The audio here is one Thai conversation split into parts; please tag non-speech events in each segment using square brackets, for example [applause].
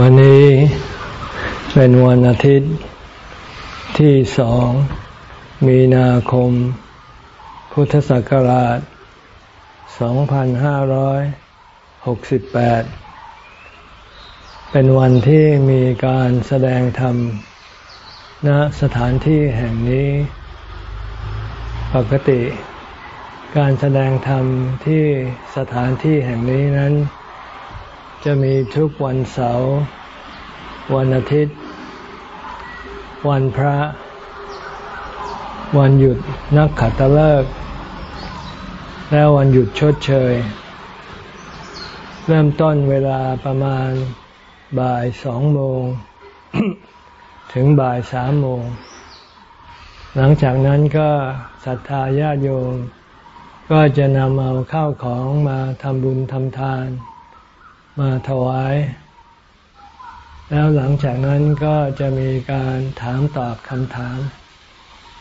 วันนี้เป็นวันอาทิตย์ที่สองมีนาคม พุทธศักราช 2568 เป็นวันที่มีการแสดงธรรมณสถานที่แห่งนี้ ปกติ การแสดงธรรมที่สถานที่แห่งนี้นั้น จะมีทุกวันเสาร์วันอาทิตย์ วันพระ วันหยุดนักขัตฤกษ์และวันหยุดชดเชย เริ่มต้นเวลาประมาณบ่ายสองโมง ถึงบ่ายสามโมง หลังจากนั้นก็ศรัทธาญาติโยม ก็จะนำเอาข้าวของมาทำบุญทำทาน มาถวาย แล้วหลังจากนั้นก็จะมีการถามตอบคำถาม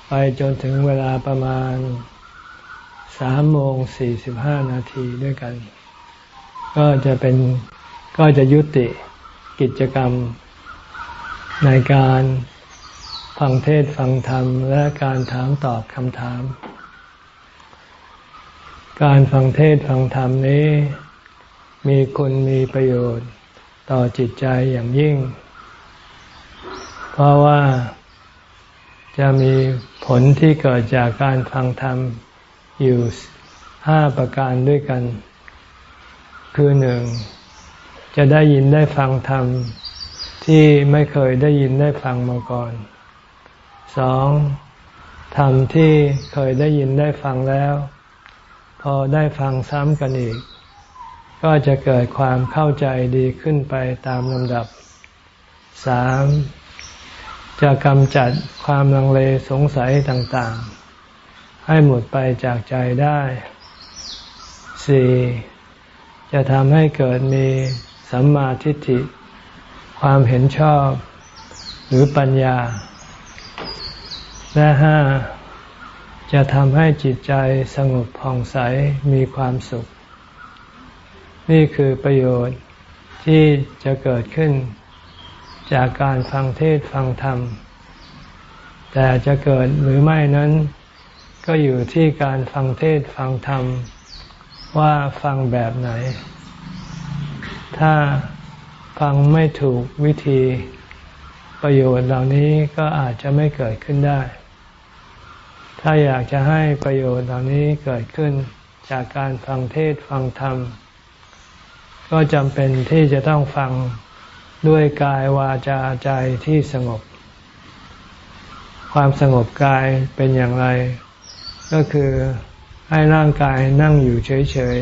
ไปจนถึงเวลาประมาณสามโมงสี่สิบห้านาทีด้วยกัน ก็จะเป็นก็จะยุติกิจกรรมในการฟังเทศฟังธรรม และการถามตอบคำถาม การฟังเทศฟังธรรมนี้ มีคุณมีประโยชน์ต่อจิตใจอย่างยิ่ง เพราะว่าจะมีผลที่เกิดจากการฟังธรรมอยู่ห้าประการด้วยกัน คือหนึ่งจะได้ยินได้ฟังธรรมที่ไม่เคยได้ยินได้ฟังมาก่อนสองธรรมที่เคยได้ยินได้ฟังแล้ว พอได้ฟังซ้ำกันอีก ก็จะเกิดความเข้าใจดีขึ้นไปตามลำดับสามจะกำจัดความลังเลสงสัยต่างๆ ให้หมดไปจากใจได้สี่จะทำให้เกิดมีสัมมาทิฏฐิ ความเห็นชอบหรือปัญญา และห้าจะทำให้จิตใจสงบผ่องใสมีความสุข นี่คือประโยชน์ที่จะเกิดขึ้น จากการฟังเทศฟังธรรม แต่จะเกิดหรือไม่นั้น ก็อยู่ที่การฟังเทศฟังธรรม ว่าฟังแบบไหน ถ้าฟังไม่ถูกวิธีประโยชน์เหล่านี้ก็อาจจะไม่เกิดขึ้นได้ ถ้าอยากจะให้ประโยชน์เหล่านี้เกิดขึ้นจากการฟังเทศฟังธรรม ก็จำเป็นที่จะต้องฟังด้วยกายวาจาใจที่สงบ ความสงบกายเป็นอย่างไร ก็คือให้ร่างกายนั่งอยู่เฉย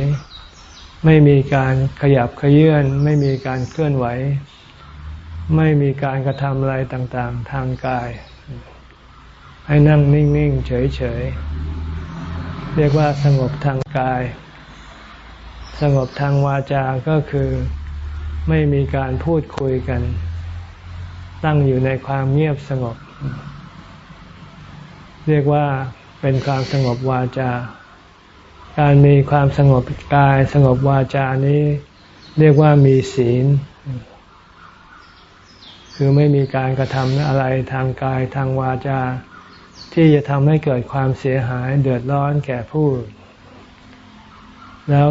ๆ ไม่มีการขยับขยื่น ไม่มีการเคลื่อนไหว ไม่มีการกระทำอะไรต่างๆ ทางกาย ให้นั่งนิ่งๆ เฉยๆ เรียกว่าสงบทางกาย สงบทางวาจาก็คือไม่มีการพูดคุยกัน ตั้งอยู่ในความเงียบสงบ เรียกว่าเป็นความสงบวาจา การมีความสงบกายสงบวาจานี้ เรียกว่ามีศีล คือไม่มีการกระทำอะไรทางกายทางวาจา ที่จะทำให้เกิดความเสียหายเดือดร้อนแก่ผู้ แล้ว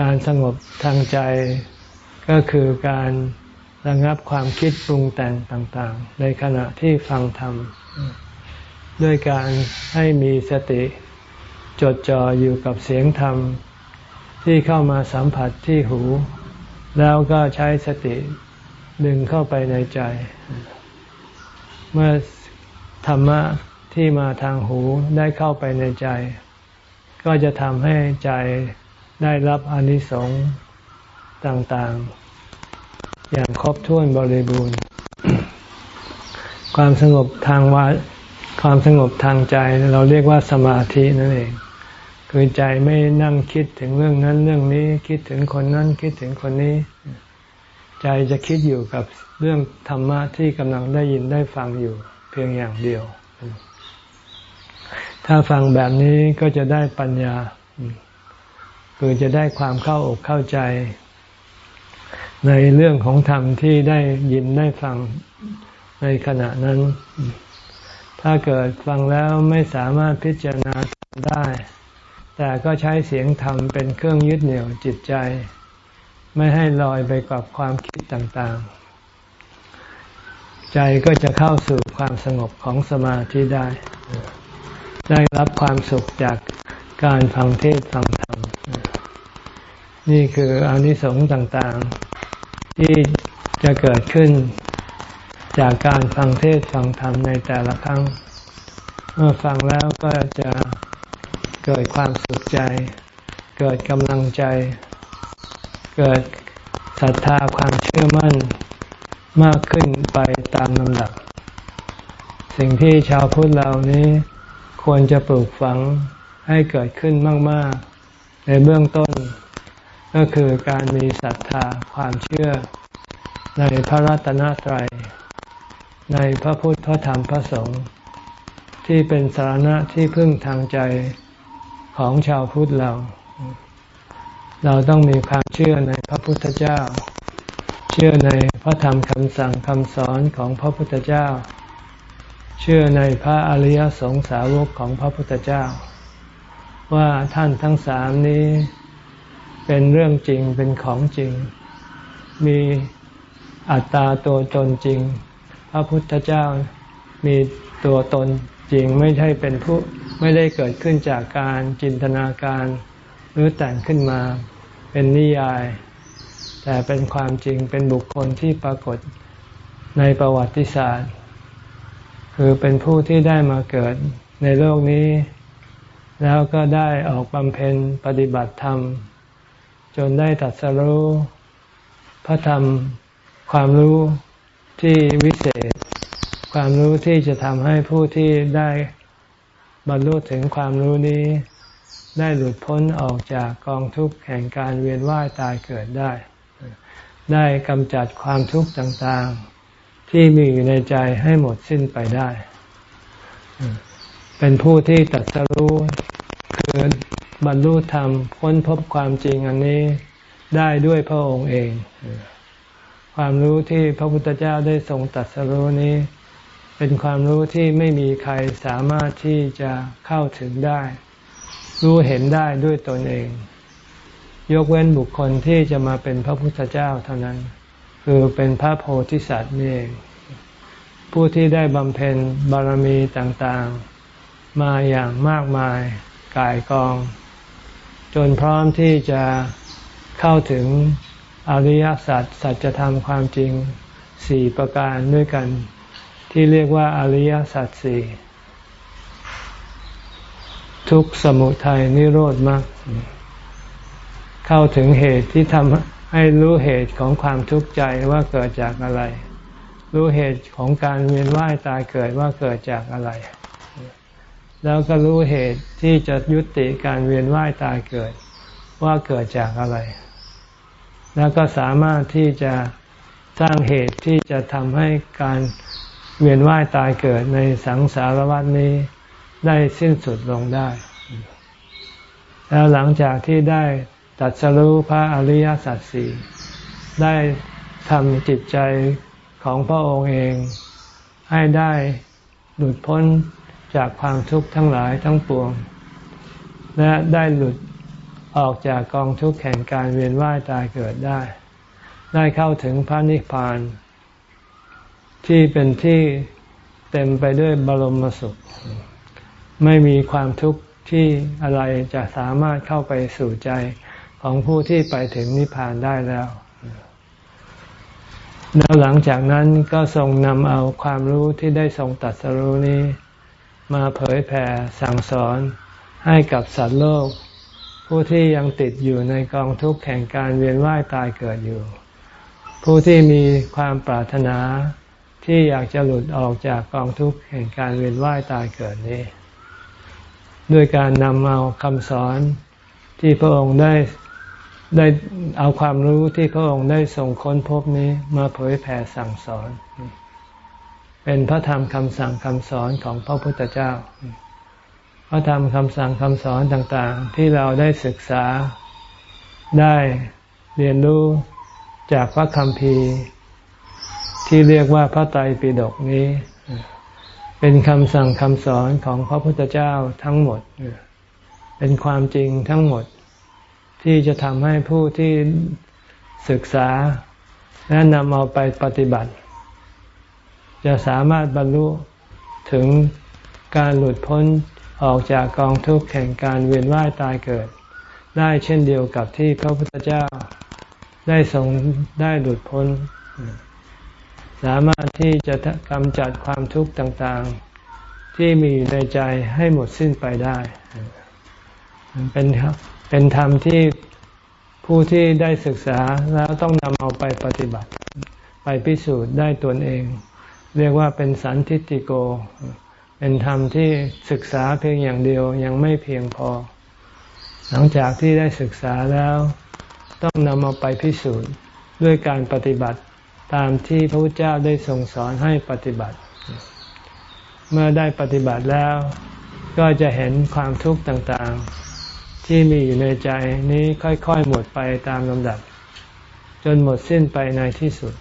การสงบทางใจก็คือการระงับความคิดปรุงแต่งต่างๆ ในขณะที่ฟังธรรม ด้วยการให้มีสติจดจ่ออยู่กับเสียงธรรม ที่เข้ามาสัมผัสที่หู แล้วก็ใช้สติดึงเข้าไปในใจ เมื่อธรรมะที่มาทางหูได้เข้าไปในใจ ก็จะทำให้ใจ ได้รับอนิสงส์ต่างๆ อย่างครบถ้วนบริบูรณ์ ความสงบทางวาความสงบทางใจเราเรียกว่าสมาธินั่นเอง คือใจไม่นั่งคิดถึงเรื่องนั้นเรื่องนี้คิดถึงคนนั้นคิดถึงคนนี้ ใจจะคิดอยู่กับเรื่องธรรมะที่กำลังได้ยินได้ฟังอยู่เพียงอย่างเดียว ถ้าฟังแบบนี้ก็จะได้ปัญญา คือจะได้ความเข้าอกเข้าใจ ในเรื่องของธรรมที่ได้ยินได้ฟังในขณะนั้น ถ้าเกิดฟังแล้วไม่สามารถพิจารณาได้ แต่ก็ใช้เสียงธรรมเป็นเครื่องยึดเหนี่ยวจิตใจ ไม่ให้ลอยไปกับความคิดต่างๆ ใจก็จะเข้าสู่ความสงบของสมาธิได้ ได้รับความสุขจากการฟังเทศฟังธรรม นี่คืออนิสงส์ต่างๆ ที่จะเกิดขึ้นจากการฟังเทศฟังธรรมในแต่ละครั้ง เมื่อฟังแล้วก็จะเกิดความสุขใจ เกิดกำลังใจ เกิดศรัทธาความเชื่อมั่นมากขึ้นไปตามลำดับ สิ่งที่ชาวพุทธเหล่านี้ควรจะปลูกฝังให้เกิดขึ้นมาก ๆ ในเบื้องต้น ก็คือการมีศรัทธาความเชื่อในพระรัตนตรัย ในพระพุทธพระธรรมพระสงฆ์ที่เป็นสาระที่พึ่งทางใจของชาวพุทธเรา เราต้องมีความเชื่อในพระพุทธเจ้า เชื่อในพระธรรมคำสั่งคำสอนของพระพุทธเจ้า เชื่อในพระอริยสงสาวกของพระพุทธเจ้า ว่าท่านทั้งสามนี้ เป็นเรื่องจริงเป็นของจริง มีอัตตาตัวตนจริง พระพุทธเจ้ามีตัวตนจริงไม่ใช่เป็นผู้ไม่ได้เกิดขึ้นจากการจินตนาการ หรือแต่งขึ้นมาเป็นนิยาย แต่เป็นความจริงเป็นบุคคลที่ปรากฏในประวัติศาสตร์ คือเป็นผู้ที่ได้มาเกิดในโลกนี้ แล้วก็ได้ออกบำเพ็ญปฏิบัติธรรม จนได้ตัดสรู้พระธรรมความรู้ที่วิเศษ ความรู้ที่จะทำให้ผู้ที่ได้บรรลุถึงความรู้นี้ ได้หลุดพ้นออกจากกองทุกข์แห่งการเวียนว่ายตายเกิดได้ ได้กำจัดความทุกข์ต่างๆ ที่มีอยู่ในใจให้หมดสิ้นไปได้ เป็นผู้ที่ตัดสรู้คือ บรรลุธรรมค้นพบความจริงอันนี้ได้ด้วยพระองค์เอง ความรู้ที่พระพุทธเจ้าได้ทรงตัดสรู้นี้ เป็นความรู้ที่ไม่มีใครสามารถที่จะเข้าถึงได้ รู้เห็นได้ด้วยตนเอง ยกเว้นบุคคลที่จะมาเป็นพระพุทธเจ้าเท่านั้น คือเป็นพระโพธิสัตว์นี่เองผู้ที่ได้บำเพ็ญบารมีต่างๆ มาอย่างมากมายกายกอง จนพร้อมที่จะเข้าถึงอริยสัจสัจธรรมความจริงสี่ประการด้วยกัน ที่เรียกว่าอริยสัจสี่ทุกสมุทัยนิโรธมาก เข้าถึงเหตุที่ทำให้รู้เหตุของความทุกข์ใจว่าเกิดจากอะไร รู้เหตุของการเวียนว่ายตายเกิดว่าเกิดจากอะไร แล้วก็รู้เหตุที่จะยุติการเวียนว่ายตายเกิด ว่าเกิดจากอะไร แล้วก็สามารถที่จะสร้างเหตุที่จะทำให้การเวียนว่ายตายเกิดในสังสารวัฏนี้ได้สิ้นสุดลงได้ แล้วหลังจากที่ได้ตัดสรู้พระอริยสัจสี่ได้ทำจิตใจของพระองค์เอง ให้ได้หลุดพ้น จากความทุกข์ทั้งหลายทั้งปวง และได้หลุดออกจากกองทุกข์แห่งการเวียนว่ายตายเกิดได้ ได้เข้าถึงพระนิพพาน ที่เป็นที่เต็มไปด้วยบรมสุข ไม่มีความทุกข์ที่อะไรจะสามารถเข้าไปสู่ใจของผู้ที่ไปถึงนิพพานได้แล้วแล้วหลังจากนั้นก็ทรงนำเอาความรู้ที่ได้ทรงตัดสรู้นี้ มาเผยแผ่สั่งสอนให้กับสัตว์โลก ผู้ที่ยังติดอยู่ในกองทุกข์แห่งการเวียนว่ายตายเกิดอยู่ ผู้ที่มีความปรารถนาที่อยากจะหลุดออกจากกองทุกข์แห่งการเวียนว่ายตายเกิดนี้ ด้วยการนำเอาคำสอนที่พระองค์ได้ได้เอาความรู้ที่พระองค์ได้ส่งค้นพบนี้มาเผยแผ่สั่งสอน เป็นพระธรรมคำสั่งคำสอนของพระพุทธเจ้า พระธรรมคำสั่งคำสอนต่างๆ ที่เราได้ศึกษาได้เรียนรู้จากพระคัมภีที่เรียกว่าพระไตรปิฎกนี้ เป็นคำสั่งคำสอนของพระพุทธเจ้าทั้งหมด เป็นความจริงทั้งหมด ที่จะทำให้ผู้ที่ศึกษาและนำเอาไปปฏิบัติ จะสามารถบรรลุถึงการหลุดพ้นออกจากกองทุกข์แห่งการเวียนว่ายตายเกิด ได้เช่นเดียวกับที่พระพุทธเจ้าได้ทรงได้หลุดพ้น สามารถที่จะกำจัดความทุกข์ต่างๆ ที่มีอยู่ในใจให้หมดสิ้นไปได้เป็นเป็นธรรมที่ผู้ที่ได้ศึกษาแล้วต้องนำเอาไปปฏิบัติ ไปพิสูจน์ได้ตนเอง เรียกว่าเป็นสันทิติโก เป็นธรรมที่ศึกษาเพียงอย่างเดียวยังไม่เพียงพอ หลังจากที่ได้ศึกษาแล้ว ต้องนำเอาไปพิสูจน์ด้วยการปฏิบัติตามที่พระพุทธเจ้าได้ทรงสอนให้ปฏิบัติ เมื่อได้ปฏิบัติแล้ว ก็จะเห็นความทุกข์ต่างๆ ที่มีอยู่ในใจนี้ค่อยๆหมดไปตามลำดับ จนหมดสิ้นไปในที่สุด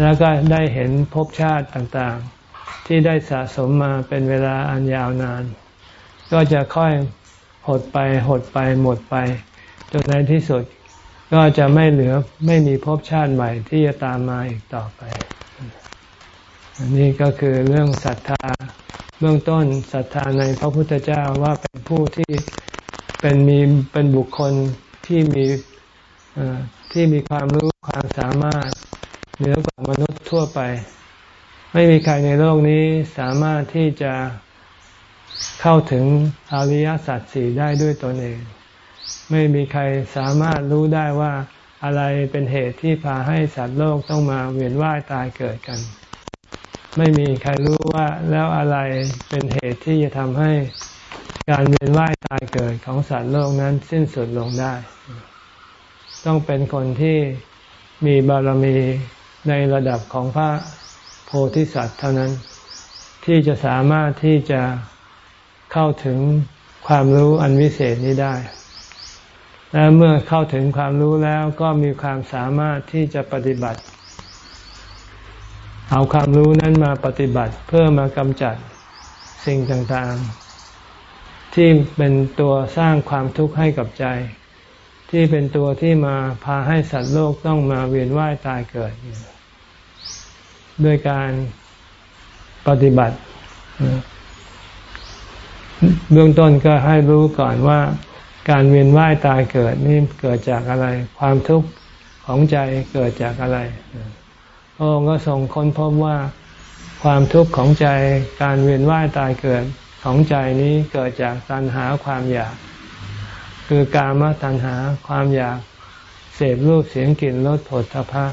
แล้วก็ได้เห็นภพชาติต่างๆ ที่ได้สะสมมาเป็นเวลาอันยาวนาน ก็จะค่อยหดไปหดไปหมดไปจนในที่สุดก็จะไม่เหลือไม่มีภพชาติใหม่ที่จะตามมาอีกต่อไป อันนี้ก็คือเรื่องศรัทธาเบื้องต้นศรัทธาในพระพุทธเจ้าว่าเป็นผู้ที่เป็นมีเป็นบุคคลที่มีที่มีความรู้ความสามารถ เหนือกว่ามนุษย์ทั่วไป ไม่มีใครในโลกนี้สามารถที่จะเข้าถึงอริยสัจสี่ได้ด้วยตนเอง ไม่มีใครสามารถรู้ได้ว่าอะไรเป็นเหตุที่พาให้สัตว์โลกต้องมาเวียนว่ายตายเกิดกัน ไม่มีใครรู้ว่าแล้วอะไรเป็นเหตุที่จะทำให้การเวียนว่ายตายเกิดของสัตว์โลกนั้นสิ้นสุดลงได้ ต้องเป็นคนที่มีบารมี ในระดับของพระโพธิสัตว์เท่านั้น ที่จะสามารถที่จะเข้าถึงความรู้อันวิเศษนี้ได้ และเมื่อเข้าถึงความรู้แล้วก็มีความสามารถที่จะปฏิบัติ เอาความรู้นั้นมาปฏิบัติเพื่อมากำจัดสิ่งต่างๆ ที่เป็นตัวสร้างความทุกข์ให้กับใจ ที่เป็นตัวที่มาพาให้สัตว์โลกต้องมาเวียนว่ายตายเกิด ด้วยการปฏิบัติเบื้องต้นก็ให้รู้ก่อนว่า การเวียนว่ายตายเกิดนี่เกิดจากอะไร ความทุกข์ของใจเกิดจากอะไรพระองค์ก็ทรงค้นพบว่าความทุกข์ของใจการเวียนว่ายตายเกิดของใจนี้เกิดจากตัณหาความอยาก คือกามตัณหาความอยากเสพรูปเสียงกลิ่นรสผลทพะ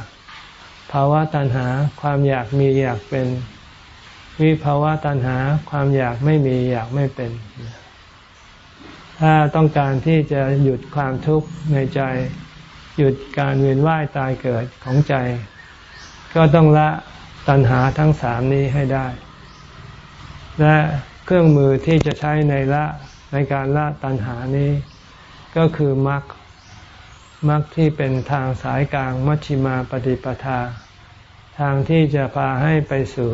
ภาวะตัณหาความอยากมีอยากเป็น วิภาวะตัณหาความอยากไม่มีอยากไม่เป็น ถ้าต้องการที่จะหยุดความทุกข์ในใจ หยุดการเวียนว่ายตายเกิดของใจ ก็ต้องละตัณหาทั้งสามนี้ให้ได้ และเครื่องมือที่จะใช้ในละในการละตัณหานี้ ก็คือมรรค มรรคที่เป็นทางสายกลางมัชฌิมาปฏิปทา ทางที่จะพาให้ไปสู่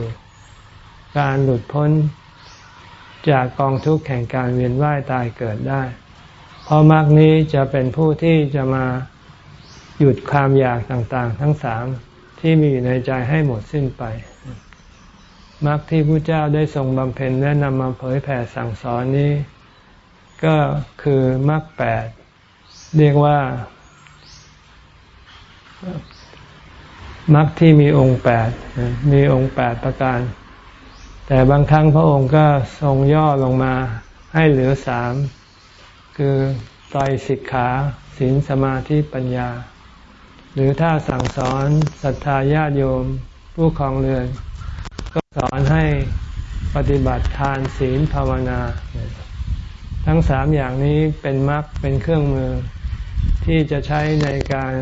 การหลุดพ้นจากกองทุกข์แห่งการเวียนว่ายตายเกิดได้ เพราะมรรคนี้จะเป็นผู้ที่จะมาหยุดความอยากต่างๆ ทั้งสามที่มีอยู่ในใจให้หมดสิ้นไปมรรคที่พระเจ้าได้ทรงบำเพ็ญและนำมาเผยแผ่สั่งสอนนี้ ก็คือมรรคแปดเรียกว่า มรรคที่มีองค์แปดมีองค์แปดประการ แต่บางครั้งพระองค์ก็ทรงย่อลงมาให้เหลือสามคือไตรสิกขาศีลสมาธิปัญญา หรือถ้าสั่งสอนศรัทธาญาติโยมผู้ครองเรือน ก็สอนให้ปฏิบัติทานศีลภาวนา ทั้งสามอย่างนี้เป็นมรรคเป็นเครื่องมือที่จะใช้ในการ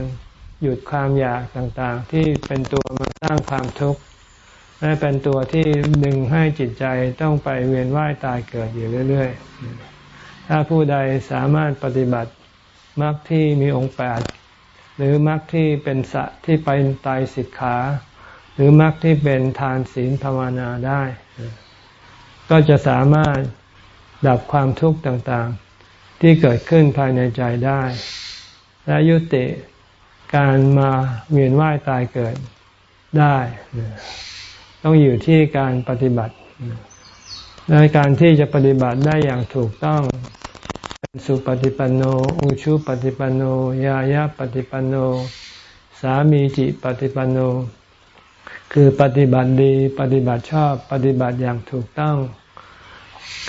หยุดความอยากต่างๆ ที่เป็นตัวมาสร้างความทุกข์และเป็นตัวที่ดึงให้จิตใจต้องไปเวียนว่ายตายเกิดอยู่เรื่อย ๆ ถ้าผู้ใดสามารถปฏิบัติมรรคที่มีองค์แปดหรือมรรคที่เป็นสะที่ไปไตสิกขา หรือมรรคที่เป็นทานศีลภาวนาได้ ก็จะสามารถดับความทุกข์ต่างๆ ที่เกิดขึ้นภายในใจได้ และยุติ การมาเวียนว่ายตายเกิดได้ ต้องอยู่ที่การปฏิบัติในการที่จะปฏิบัติได้อย่างถูกต้องเป็นสุปฏิปันโน อุชุปฏิปันโน ยายาปฏิปันโน สามีจิปฏิปันโน คือปฏิบัติดี ปฏิบัติชอบ ปฏิบัติอย่างถูกต้อง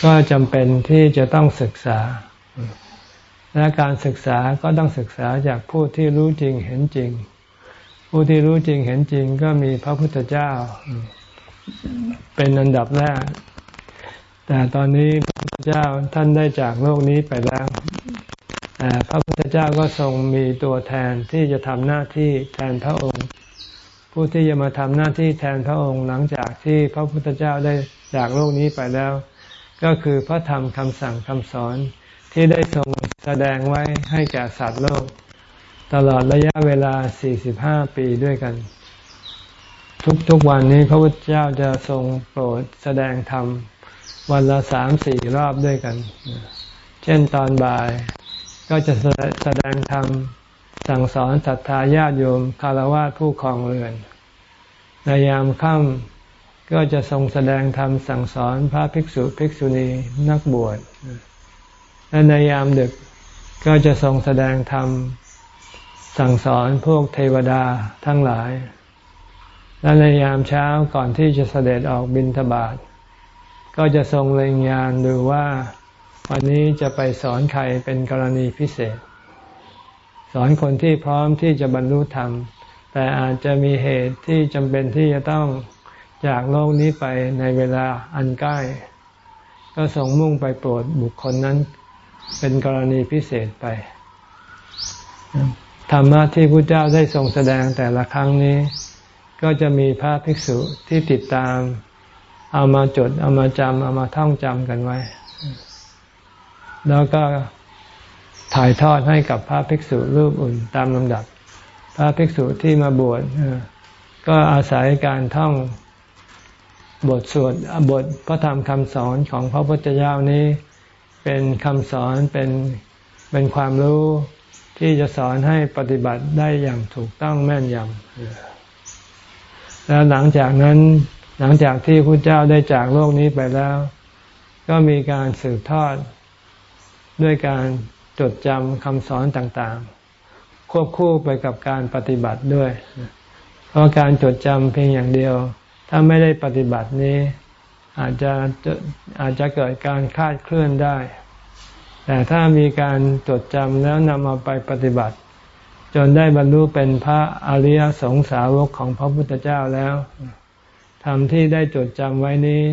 ก็จำเป็นที่จะต้องศึกษา และการศึกษาก็ต้องศึกษาจากผู้ที่รู้จริงเห็นจริง ผู้ที่รู้จริงเห็นจริงก็มีพระพุทธเจ้า เป็นอันดับแรก แต่ตอนนี้พระพุทธเจ้าท่านได้จากโลกนี้ไปแล้วแต่พระพุทธเจ้าก็ทรงมีตัวแทนที่จะทำหน้าที่แทนพระองค์ ผู้ที่จะมาทำหน้าที่แทนพระองค์หลังจากที่พระพุทธเจ้าได้จากโลกนี้ไปแล้ว ก็คือพระธรรมคำสั่งคำสอน ที่ได้ทรงแสดงไว้ให้แก่สัตว์โลก ตลอดระยะเวลา 45 ปีด้วยกัน ทุกๆวันนี้พระพุทธเจ้าจะทรงโปรดแสดงธรรมวันละสามสี่รอบด้วยกัน เช่นตอนบ่ายก็จะแสดงธรรมสั่งสอนศรัทธาญาติโยมคารวะผู้คลองเรือน ในยามค่ำก็จะทรงแสดงธรรมสั่งสอนพระภิกษุภิกษุณีนักบวช และในยามดึกก็จะทรงแสดงธรรมสั่งสอนพวกเทวดาทั้งหลาย และในยามเช้าก่อนที่จะเสด็จออกบิณฑบาตก็จะทรงเล็งยานดูว่า วันนี้จะไปสอนใครเป็นกรณีพิเศษ สอนคนที่พร้อมที่จะบรรลุธรรม แต่อาจจะมีเหตุที่จำเป็นที่จะต้องจากโลกนี้ไปในเวลาอันใกล้ ก็ทรงมุ่งไปโปรดบุคคลนั้น เป็นกรณีพิเศษไป ธรรมะที่พระเจ้าได้ทรงแสดงแต่ละครั้งนี้ ก็จะมีพระภิกษุที่ติดตาม เอามาจด เอามาจำเอามาท่องจำกันไว้ แล้วก็ถ่ายทอดให้กับพระภิกษุรูปอื่นตามลำดับ พระภิกษุที่มาบวชก็อาศัยการท่องบทสวดบทพระธรรมคำสอนของพระพุทธเจ้านี้ เป็นคำสอนเป็นเป็นความรู้ที่จะสอนให้ปฏิบัติได้อย่างถูกต้องแม่นยำแล้วหลังจากนั้นหลังจากที่พระเจ้าได้จากโลกนี้ไปแล้ว ก็มีการสืบทอดด้วยการจดจำคำสอนต่างๆ ควบคู่ไปกับการปฏิบัติด้วย เพราะการจดจำเพียงอย่างเดียว ถ้าไม่ได้ปฏิบัตินี้ อาจจะอาจจะเกิดการคาดเคลื่อนได้ แต่ถ้ามีการจดจำแล้วนำมาไปปฏิบัติ จนได้บรรลุเป็นพระอริยสงสาวกของพระพุทธเจ้าแล้วธรรมที่ได้จดจำไว้นี้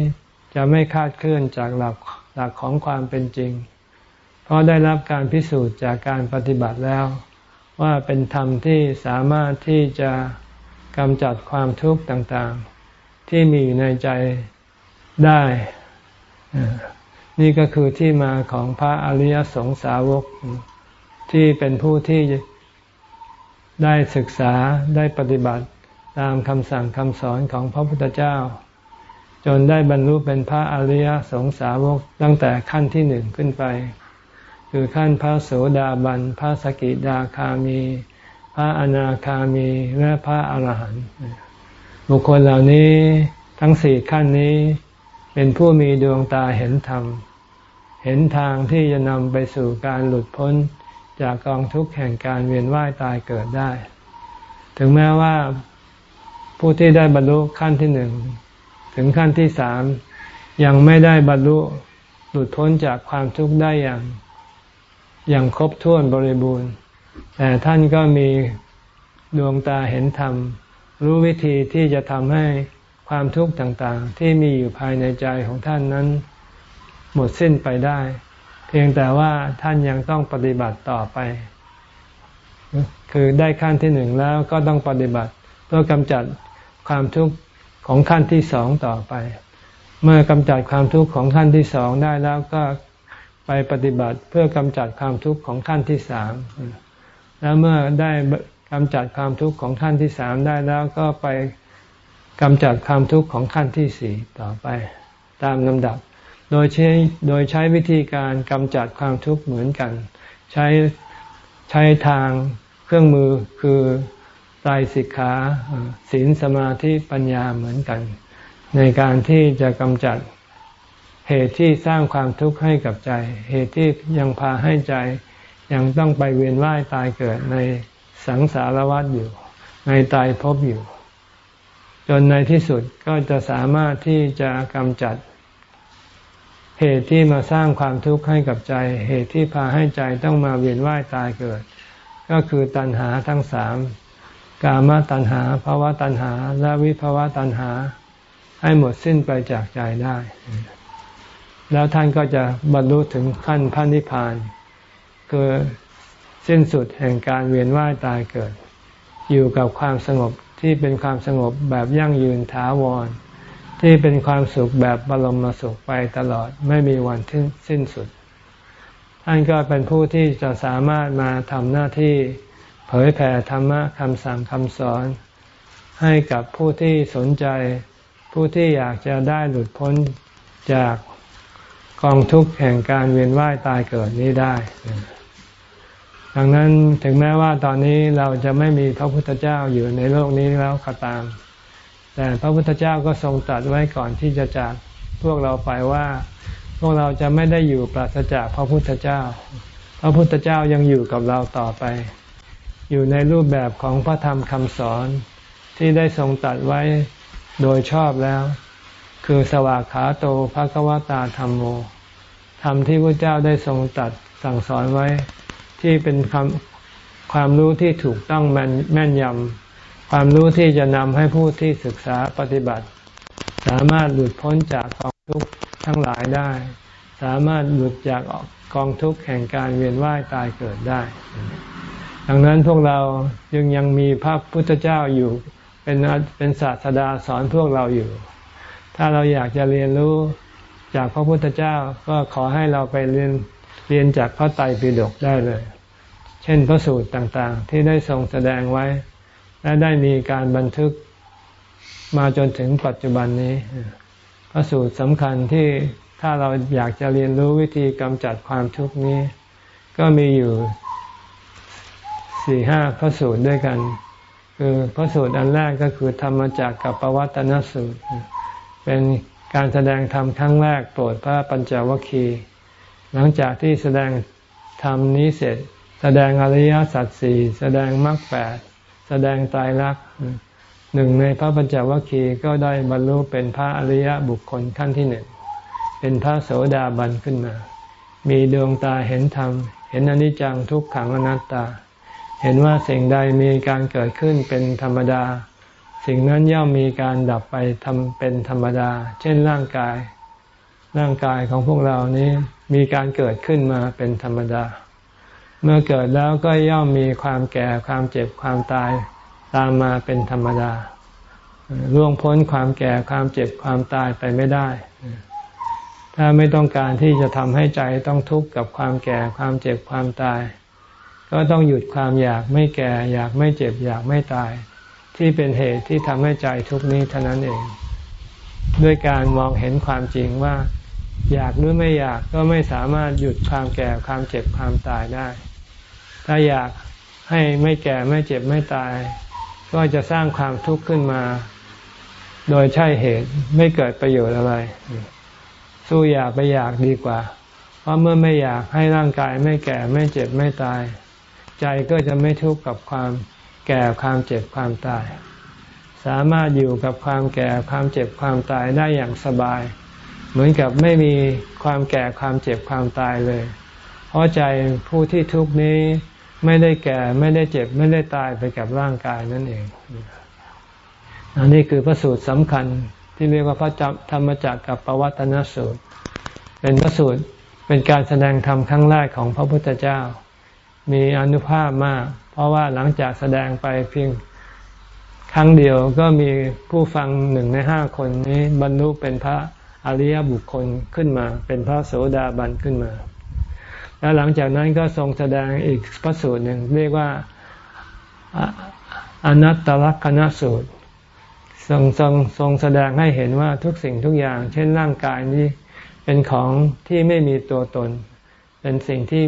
จะไม่คาดเคลื่อนจากหลักหลักของความเป็นจริง เพราะได้รับการพิสูจน์จากการปฏิบัติแล้ว ว่าเป็นธรรมที่สามารถที่จะกำจัดความทุกข์ต่างๆ ที่มีอยู่ในใจ ได้ นี่ก็คือที่มาของพระอริยสงสาวก ที่เป็นผู้ที่ได้ศึกษาได้ปฏิบัติตามคำสั่งคำสอนของพระพุทธเจ้า จนได้บรรลุเป็นพระอริยสงสาวกตั้งแต่ขั้นที่หนึ่งขึ้นไป คือขั้นพระโสดาบัน พระสกิดาคามี พระอนาคามีและพระอรหันต์บุคคลเหล่านี้ทั้งสี่ขั้นนี้ เป็นผู้มีดวงตาเห็นธรรม เห็นทางที่จะนำไปสู่การหลุดพ้นจากกองทุกข์แห่งการเวียนว่ายตายเกิดได้ ถึงแม้ว่าผู้ที่ได้บรรลุขั้นที่หนึ่งถึงขั้นที่สามยังไม่ได้บรรลุหลุดพ้นจากความทุกข์ได้อย่าง อย่างครบถ้วนบริบูรณ์ แต่ท่านก็มีดวงตาเห็นธรรม รู้วิธีที่จะทำให้ ความทุกข์ต่างๆ ที่มีอยู่ภายในใจของท่านนั้น หมดสิ้นไปได้ เพียงแต่ว่าท่านยังต้องปฏิบัติต่อไป คือได้ขั้นที่หนึ่งแล้วก็ต้องปฏิบัติ เพื่อกำจัดความทุกข์ของขั้นที่สองต่อไป เมื่อกำจัดความทุกข์ของขั้นที่สองได้แล้วก็ไปปฏิบัติเพื่อกำจัดความทุกข์ของขั้นที่สามแล้วเมื่อได้กกำจัดความทุกข์ของขั้นที่สามได้แล้วก็ไป กำจัดความทุกข์ของขั้นที่สี่ต่อไป ตามลำดับ โดยใช้โดยใช้วิธีการกำจัดความทุกข์เหมือนกัน ใช้ใช้ทางเครื่องมือคือไตรสิกขาศีลสมาธิปัญญาเหมือนกัน ในการที่จะกำจัดเหตุที่สร้างความทุกข์ให้กับใจ เหตุที่ยังพาให้ใจยังต้องไปเวียนว่ายตายเกิดในสังสารวัฏอยู่ ในตายพบอยู่ จนในที่สุดก็จะสามารถที่จะกำจัด เหตุที่มาสร้างความทุกข์ให้กับใจ เหตุที่พาให้ใจต้องมาเวียนว่ายตายเกิด ก็คือตัณหาทั้งสามกามตัณหาภาวะตัณหา และวิภาวะตัณหา ให้หมดสิ้นไปจากใจได้ แล้วท่านก็จะบรรลุถึงขั้นพระนิพพาน คือสิ้นสุดแห่งการเวียนว่ายตายเกิด อยู่กับความสงบ ที่เป็นความสงบแบบยั่งยืนถาวร ที่เป็นความสุขแบบบรมสุขไปตลอดไม่มีวันสิ้นสุด ท่านก็เป็นผู้ที่จะสามารถมาทำหน้าที่เผยแผ่ธรรมะคำสั่งคำสอน ให้กับผู้ที่สนใจ ผู้ที่อยากจะได้หลุดพ้นจากกองทุกข์แห่งการเวียนว่ายตายเกิดนี้ได้ ดังนั้นถึงแม้ว่าตอนนี้เราจะไม่มีพระพุทธเจ้าอยู่ในโลกนี้แล้วก็ตาม แต่พระพุทธเจ้าก็ทรงตรัสไว้ก่อนที่จะจากพวกเราไปว่า พวกเราจะไม่ได้อยู่ปราศจากพระพุทธเจ้า พระพุทธเจ้ายังอยู่กับเราต่อไป อยู่ในรูปแบบของพระธรรมคำสอนที่ได้ทรงตรัสไว้โดยชอบแล้ว คือสวากขาโตภะควตาธรรมโมธรรมที่พระเจ้าได้ทรงตรัสสั่งสอนไว้ ที่เป็นคำความรู้ที่ถูกต้องแม่นแม่นยำความรู้ที่จะนำให้ผู้ที่ศึกษาปฏิบัติ สามารถหลุดพ้นจากกองทุกข์ทั้งหลายได้ สามารถหลุดจากกองทุกข์แห่งการเวียนว่ายตายเกิดได้ ดังนั้นพวกเรายังยังมีพระพุทธเจ้าอยู่เป็นเป็นศาสดาสอนพวกเราอยู่ ถ้าเราอยากจะเรียนรู้จากพระพุทธเจ้าก็ขอให้เราไปเรียน เรียนจากพระไตรปิฎกได้เลย เช่นพระสูตรต่างๆ ที่ได้ทรงแสดงไว้ และได้มีการบันทึกมาจนถึงปัจจุบันนี้ พระสูตรสำคัญที่ถ้าเราอยากจะเรียนรู้วิธีกำจัดความทุกข์นี้ ก็มีอยู่สี่ห้าพระสูตรด้วยกัน คือพระสูตรอันแรกก็คือธรรมจักกับปวัตนสูตร เป็นการแสดงธรรมครั้งแรกโปรดพระปัญจวคคีย์ หลังจากที่แสดงธรรมนี้เสร็จ แสดงอริยสัจสี่แสดงมรรคแปดแสดงตายรักหนึ่งในพระปัญจวัคคีย์ก็ได้บรรลุเป็นพระอริยบุคคลขั้นที่หนึ่งเป็นพระโสดาบันขึ้นมา มีดวงตาเห็นธรรม เห็นอนิจจังทุกขังอนัตตา เห็นว่าสิ่งใดมีการเกิดขึ้นเป็นธรรมดา สิ่งนั้นย่อมมีการดับไปทำเป็นธรรมดา เช่นร่างกาย ร่างกายของพวกเรานี้ มีการเกิดขึ้นมาเป็นธรรมดา เมื่อเกิดแล้วก็ย่อมมีความแก่ความเจ็บความตายตามมาเป็นธรรมดาล่วงพ้นความแก่ความเจ็บความตายไปไม่ได้ ถ้าไม่ต้องการที่จะทำให้ใจต้องทุกข์กับความแก่ความเจ็บความตาย ก็ต้องหยุดความอยากไม่แก่ อยากไม่เจ็บอยากไม่ตาย ที่เป็นเหตุที่ทำให้ใจทุกข์นี้เท่านั้นเอง ด้วยการมองเห็นความจริงว่า อยากหรือไม่อยากก็ไม่สามารถหยุดความแก่ความเจ็บความตายได้ ถ้าอยากให้ไม่แก่ไม่เจ็บไม่ตาย ก็จะสร้างความทุกข์ขึ้นมา โดยใช่เหตุไม่เกิดประโยชน์อะไร สู้อยากไปอยากดีกว่า เพราะเมื่อไม่อยากให้ร่างกายไม่แก่ไม่เจ็บไม่ตาย ใจก็จะไม่ทุกข์กับความแก่ความเจ็บความตาย สามารถอยู่กับความแก่ความเจ็บความตายได้อย่างสบาย เหมือนกับไม่มีความแก่ความเจ็บความตายเลย เพราะใจผู้ที่ทุกนี้ไม่ได้แก่ไม่ได้เจ็บไม่ได้ตายไปกับร่างกายนั่นเองอันนี้คือพระสูตรสำคัญที่เรียกว่าพระธรรมจักรกับปวัตนสูตร เป็นพระสูตรเป็นการแสดงธรรมครั้งแรกของพระพุทธเจ้า มีอนุภาพมาก เพราะว่าหลังจากแสดงไปเพียงครั้งเดียวก็มีผู้ฟังหนึ่งในห้าคนนี้บรรลุเป็นพระ อริยบุคคลขึ้นมา เป็นพระโสดาบันขึ้นมา แล้วหลังจากนั้นก็ทรงแสดงอีกพระสูตรหนึ่งเรียกว่าอนัตตลักษณสูตรทรงทรงทรงแสดงให้เห็นว่าทุกสิ่งทุกอย่าง เช่นร่างกายนี้เป็นของที่ไม่มีตัวตน เป็นสิ่งที่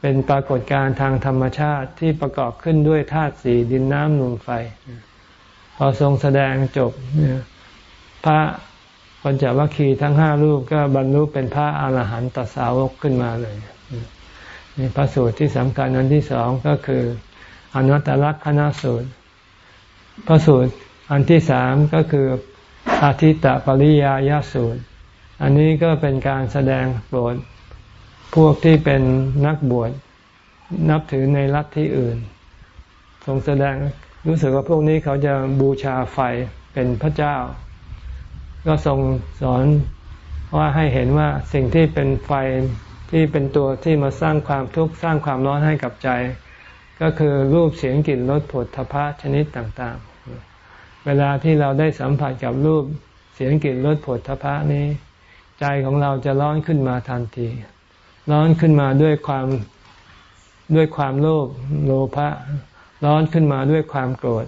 เป็นปรากฏการณ์ทางธรรมชาติที่ประกอบขึ้นด้วยธาตุสี่ดินน้ำลมไฟ พอทรงแสดงจบพระ ปัญจวัคคีย์ทั้งห้ารูปก็บรรลุเป็นพระอาหารหันตสาวกขึ้นมาเลยนี่พระสูตรที่สำคัญอันที่สองก็คืออนัตตลักษณสูตร พระสูตรอันที่สามก็คืออาทิตตปริยายสูตร อันนี้ก็เป็นการแสดงโปรดพวกที่เป็นนักบวชนับถือในลัทธิอื่น ทรงแสดงรู้สึกว่าพวกนี้เขาจะบูชาไฟเป็นพระเจ้า ก็ทรงสอนว่าให้เห็นว่าสิ่งที่เป็นไฟที่เป็นตัวที่มาสร้างความทุกข์สร้างความร้อนให้กับใจ ก็คือรูปเสียงกลิ่นรสผลทพะชนิดต่างๆ เวลาที่เราได้สัมผัสกับรูปเสียงกลิ่นรสผลทพะนี้ ใจของเราจะร้อนขึ้นมาทันที ร้อนขึ้นมาด้วยความด้วยความโลภโลภะร้อนขึ้นมาด้วยความโกรธ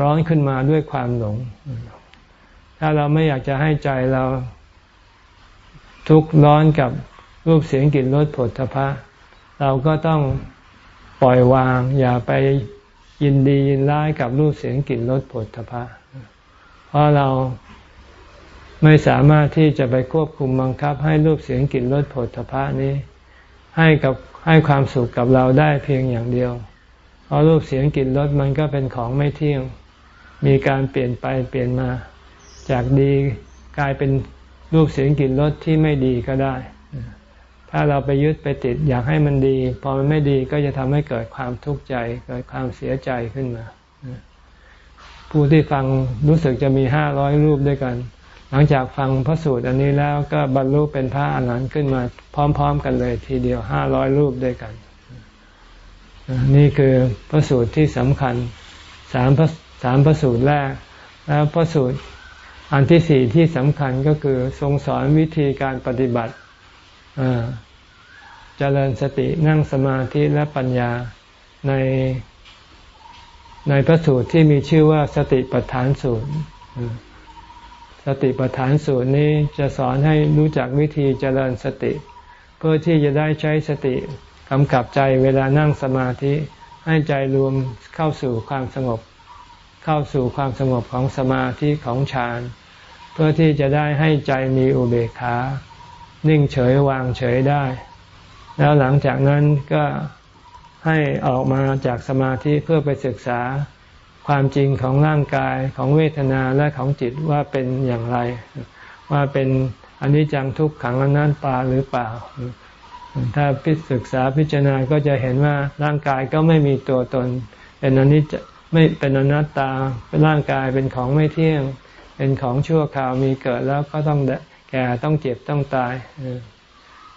ร้อนขึ้นมาด้วยความหลง ถ้าเราไม่อยากจะให้ใจเรา ทุกข์ร้อนกับรูปเสียงกลิ่นรสผลทพะ เราก็ต้องปล่อยวาง อย่าไปยินดียินร้ายกับรูปเสียงกลิ่นรสผลทพะ เพราะเราไม่สามารถที่จะไปควบคุมบังคับ ให้รูปเสียงกลิ่นรสผลพระนี้ ให้กับให้ความสุขกับเราได้เพียงอย่างเดียว เพราะรูปเสียงกลิ่นรสมันก็เป็นของไม่เที่ยง มีการเปลี่ยนไปเปลี่ยนมา จากดีกลายเป็นรูปเสียงกลิ่นรสที่ไม่ดีก็ได้ ถ้าเราไปยึดไปติดอยากให้มันดี พอมันไม่ดีก็จะทำให้เกิดความทุกข์ใจ เกิดความเสียใจขึ้นมา ผู้ที่ฟังรู้สึกจะมีห้าร้อยรูปด้วยกัน หลังจากฟังพระสูตรอันนี้แล้วก็บรรลุเป็นพระอรหันต์ขึ้นมา พร้อม ๆ กันเลยทีเดียวห้าร้อยรูปด้วยกัน นี่คือพระสูตรที่สำคัญสามพระสามพระสูตรแรก แล้วพระสูตร อันที่สี่ที่สำคัญก็คือทรงสอนวิธีการปฏิบัติเจริญสตินั่งสมาธิและปัญญาในในพระสูตรที่มีชื่อว่าสติปัฏฐานสูตร สติปัฏฐานสูตรนี้จะสอนให้รู้จักวิธีเจริญสติ เพื่อที่จะได้ใช้สติกำกับใจเวลานั่งสมาธิให้ใจรวมเข้าสู่ความสงบ เข้าสู่ความสงบของสมาธิของฌานเพื่อที่จะได้ให้ใจมีอุเบกขา นิ่งเฉยวางเฉยได้ แล้วหลังจากนั้นก็ให้ออกมาจากสมาธิเพื่อไปศึกษาความจริงของร่างกายของเวทนาและของจิตว่าเป็นอย่างไร ว่าเป็นอนิจจังทุกขังอนัตตาหรือเปล่า ถ้าพิศึกษาพิจารณาก็จะเห็นว่าร่างกายก็ไม่มีตัวตน เป็นอนิจ ไม่เป็นอนัตตา เป็นร่างกายเป็นของไม่เที่ยง เป็นของชั่วคราวมีเกิดแล้วก็ต้องแก่ต้องเจ็บต้องตาย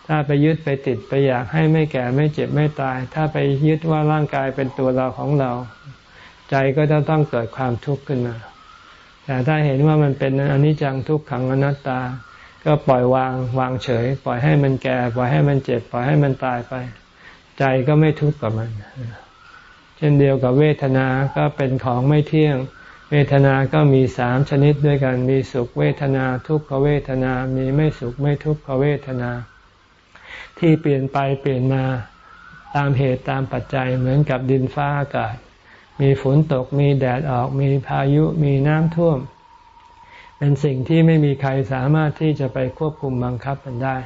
ถ้าไปยึดไปติดไปอยากให้ไม่แก่ไม่เจ็บไม่ตาย ถ้าไปยึดว่าร่างกายเป็นตัวเราของเรา ใจก็จะต้องเกิดความทุกข์ขึ้นมา แต่ถ้าเห็นว่ามันเป็นอนิจจังทุกขังอนัตตา ก็ปล่อยวางวางเฉย ปล่อยให้มันแก่ ปล่อยให้มันเจ็บ ปล่อยให้มันตายไป ใจก็ไม่ทุกข์กับมัน เช่นเดียวกับเวทนา ก็เป็นของไม่เที่ยง เวทนา ก็มีสามชนิดด้วยกัน มีสุขเวทนา ทุกขเวทนา มีไม่สุขไม่ทุกขเวทนา ที่เปลี่ยนไปเปลี่ยนมาตามเหตุตามปัจจัยเหมือนกับดินฟ้าอากาศ มีฝนตก มีแดดออก มีพายุ มีน้ำท่วม เป็นสิ่งที่ไม่มีใครสามารถที่จะไปควบคุมบังคับมันได้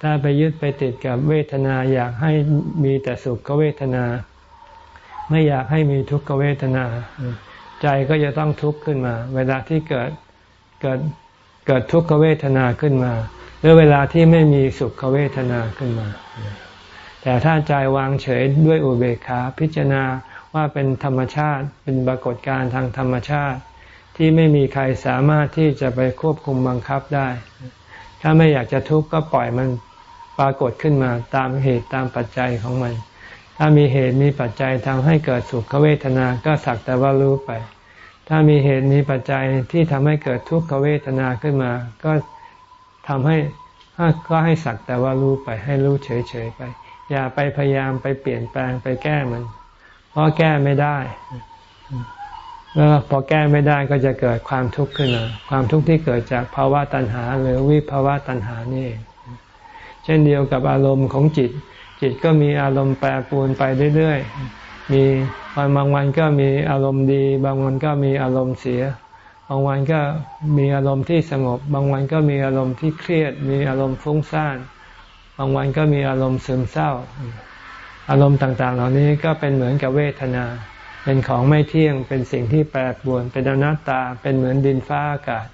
ถ้าไปยึดไปติดกับเวทนาอยากให้มีแต่สุขเวทนา ไม่อยากให้มีทุกขเวทนา ใจก็จะต้องทุกข์ขึ้นมา เวลาที่เกิดเกิดเกิดทุกขเวทนาขึ้นมา หรือเวลาที่ไม่มีสุขเวทนาขึ้นมา แต่ถ้าใจวางเฉยด้วยอุเบกขาพิจารณาว่าเป็นธรรมชาติเป็นปรากฏการณ์ทางธรรมชาติ ที่ไม่มีใครสามารถที่จะไปควบคุมบังคับได้ ถ้าไม่อยากจะทุกข์ก็ปล่อยมันปรากฏขึ้นมาตามเหตุตามปัจจัยของมัน ถ้ามีเหตุมีปัจจัยทำให้เกิดสุขเวทนาก็สักแต่ว่ารู้ไป ถ้ามีเหตุมีปัจจัยที่ทำให้เกิดทุกขเวทนาขึ้นมา ก็ทำให้ก็ให้สักแต่ว่ารู้ไป ให้รู้เฉยๆไป อย่าไปพยายามไปเปลี่ยนแปลงไปแก้มัน เพราะแก้ไม่ได้แล้วพอแก้ไม่ได้ก็จะเกิดความทุกข์ขึ้นมาความทุกข์ที่เกิดจากภาวะตัณหา หรือวิภาวะตัณหานี่เช่นเดียวกับอารมณ์ของจิต จิตก็มีอารมณ์แปรปรวนไปเรื่อยๆ มีวันบางวันก็มีอารมณ์ดี บางวันก็มีอารมณ์เสีย บางวันก็มีอารมณ์ที่สงบ บางวันก็มีอารมณ์ที่เครียด มีอารมณ์ฟุ้งซ่าน บางวันก็มีอารมณ์ซึมเศร้า อารมณ์ต่างๆ เหล่านี้ก็เป็นเหมือนกับเวทนา เป็นของไม่เที่ยง เป็นสิ่งที่แปรปรวน เป็นอนัตตา เป็นเหมือนดินฟ้าอากาศ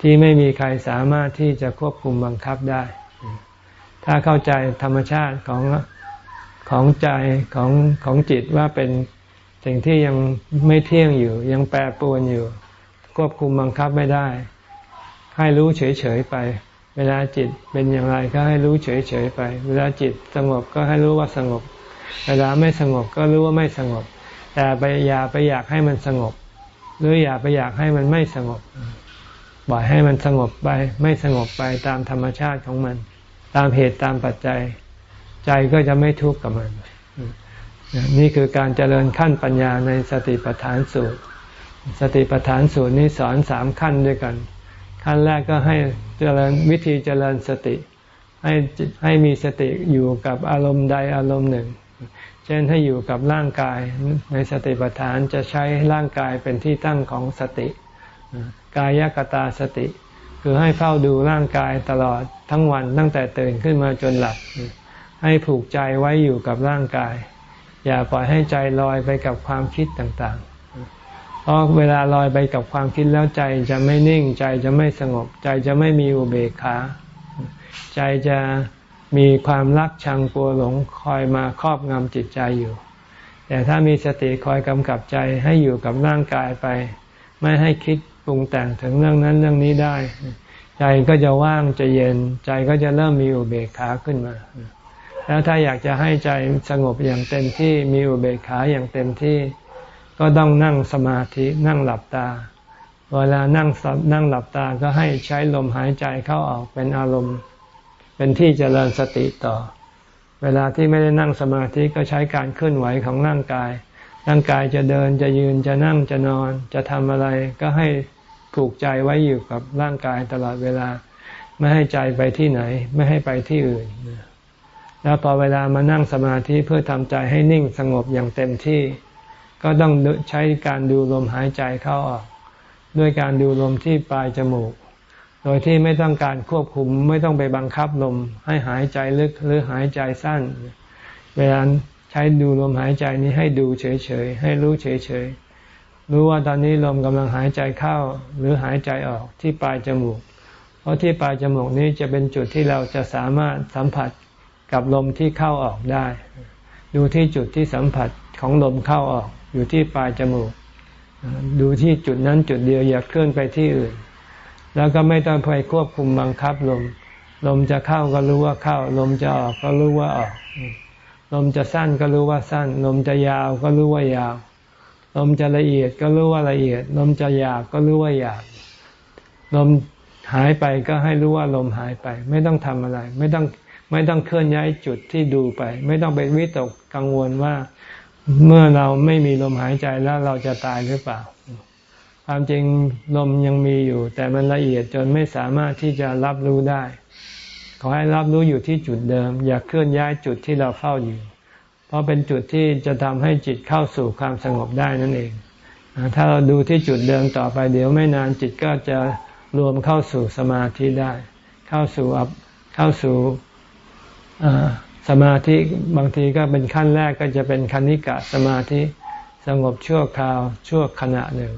ที่ไม่มีใครสามารถที่จะควบคุมบังคับได้ ถ้าเข้าใจธรรมชาติของของใจของของจิตว่าเป็นสิ่งที่ยังไม่เที่ยงอยู่ ยังแปรปรวนอยู่ ควบคุมบังคับไม่ได้ ให้รู้เฉยๆไป เวลาจิตเป็นอย่างไรก็ให้รู้เฉยๆไป เวลาจิตสงบก็ให้รู้ว่าสงบ เวลาไม่สงบก็รู้ว่าไม่สงบ แต่ไปอย่าไปอยากให้มันสงบ หรืออย่าไปอยากให้มันไม่สงบปล่อยให้มันสงบไป ไม่สงบไปตามธรรมชาติของมัน ตามเหตุตามปัจจัย ใจก็จะไม่ทุกข์กับมัน นี่คือการเจริญขั้นปัญญาในสติปัฏฐานสูตร สติปัฏฐานสูตรนี้สอนสามขั้นด้วยกัน ขั้นแรกก็ให้เจริญวิธีเจริญสติ ให้ให้มีสติอยู่กับอารมณ์ใดอารมณ์หนึ่ง เช่นให้อยู่กับร่างกายในสติปัฏฐานจะใช้ร่างกายเป็นที่ตั้งของสติ กายกตาสติ คือให้เฝ้าดูร่างกายตลอดทั้งวันตั้งแต่ตื่นขึ้นมาจนหลับ ให้ผูกใจไว้อยู่กับร่างกาย อย่าปล่อยให้ใจลอยไปกับความคิดต่างๆ เพราะเวลาลอยไปกับความคิดแล้วใจจะไม่นิ่งใจจะไม่สงบ ใจจะไม่มีอุเบกขา ใจจะมีความรักชังกลัวหลงคอยมาครอบงำจิตใจอยู่ แต่ถ้ามีสติคอยกำกับใจให้อยู่กับร่างกายไป ไม่ให้คิด รุงแต่งถึงเรื่องนั้นเรื่องนี้ได้ ใจก็จะว่างจะเย็น ใจก็จะเริ่มมีอุเบกขาขึ้นมา แล้วถ้าอยากจะให้ใจสงบอย่างเต็มที่มีอุเบกขาอย่างเต็มที่ ก็ต้องนั่งสมาธินั่งหลับตา เวลานั่งนั่งหลับตาก็ให้ใช้ลมหายใจเข้าออกเป็นอารมณ์ เป็นที่เจริญสติต่อ เวลาที่ไม่ได้นั่งสมาธิก็ใช้การเคลื่อนไหวของร่างกายร่างกายจะเดินจะยืนจะนั่งจะนอน จะทำอะไรก็ให้ ผูกใจไว้อยู่กับร่างกายตลอดเวลา ไม่ให้ใจไปที่ไหน ไม่ให้ไปที่อื่น แล้วพอเวลามานั่งสมาธิเพื่อทำใจให้นิ่งสงบอย่างเต็มที่ ก็ต้องใช้การดูลมหายใจเข้าออก ด้วยการดูลมที่ปลายจมูก โดยที่ไม่ต้องการควบคุมไม่ต้องไปบังคับลม ให้หายใจลึกหรือหายใจสั้น เวลาใช้ดูลมหายใจนี้ให้ดูเฉยๆให้รู้เฉยๆ รู้ว่าตอนนี้ลมกำลังหายใจเข้าหรือหายใจออกที่ปลายจมูก เพราะที่ปลายจมูกนี้จะเป็นจุดที่เราจะสามารถสัมผัสกับลมที่เข้าออกได้ ดูที่จุดที่สัมผัสของลมเข้าออก อยู่ที่ปลายจมูก ดูที่จุดนั้นจุดเดียวอย่าเคลื่อนไปที่อื่น แล้วก็ไม่ต้องไปควบคุมบังคับลม ลมจะเข้าก็รู้ว่าเข้า ลมจะออกก็รู้ว่าออก ลมจะสั้นก็รู้ว่าสั้น ลมจะยาวก็รู้ว่ายาว ลมจะละเอียดก็รู้ว่าละเอียด ลมจะหยาบก็รู้ว่าหยาบ ลมหายไปก็ให้รู้ว่าลมหายไป ไม่ต้องทำอะไร ไม่ต้องไม่ต้องเคลื่อนย้ายจุดที่ดูไป ไม่ต้องไปวิตกกังวลว่าเมื่อเราไม่มีลมหายใจแล้วเราจะตายหรือเปล่า ความจริงลมยังมีอยู่ แต่มันละเอียดจนไม่สามารถที่จะรับรู้ได้ ขอให้รับรู้อยู่ที่จุดเดิม อย่าเคลื่อนย้ายจุดที่เราเฝ้าอยู่ เพราะเป็นจุดที่จะทำให้จิตเข้าสู่ความสงบได้นั่นเอง ถ้าเราดูที่จุดเดิมต่อไปเดี๋ยวไม่นานจิตก็จะรวมเข้าสู่สมาธิได้ เข้าสู่เข้าสู่สมาธิบางทีก็เป็นขั้นแรกก็จะเป็นคณิกะสมาธิสงบชั่วคราวชั่วขณะหนึ่ง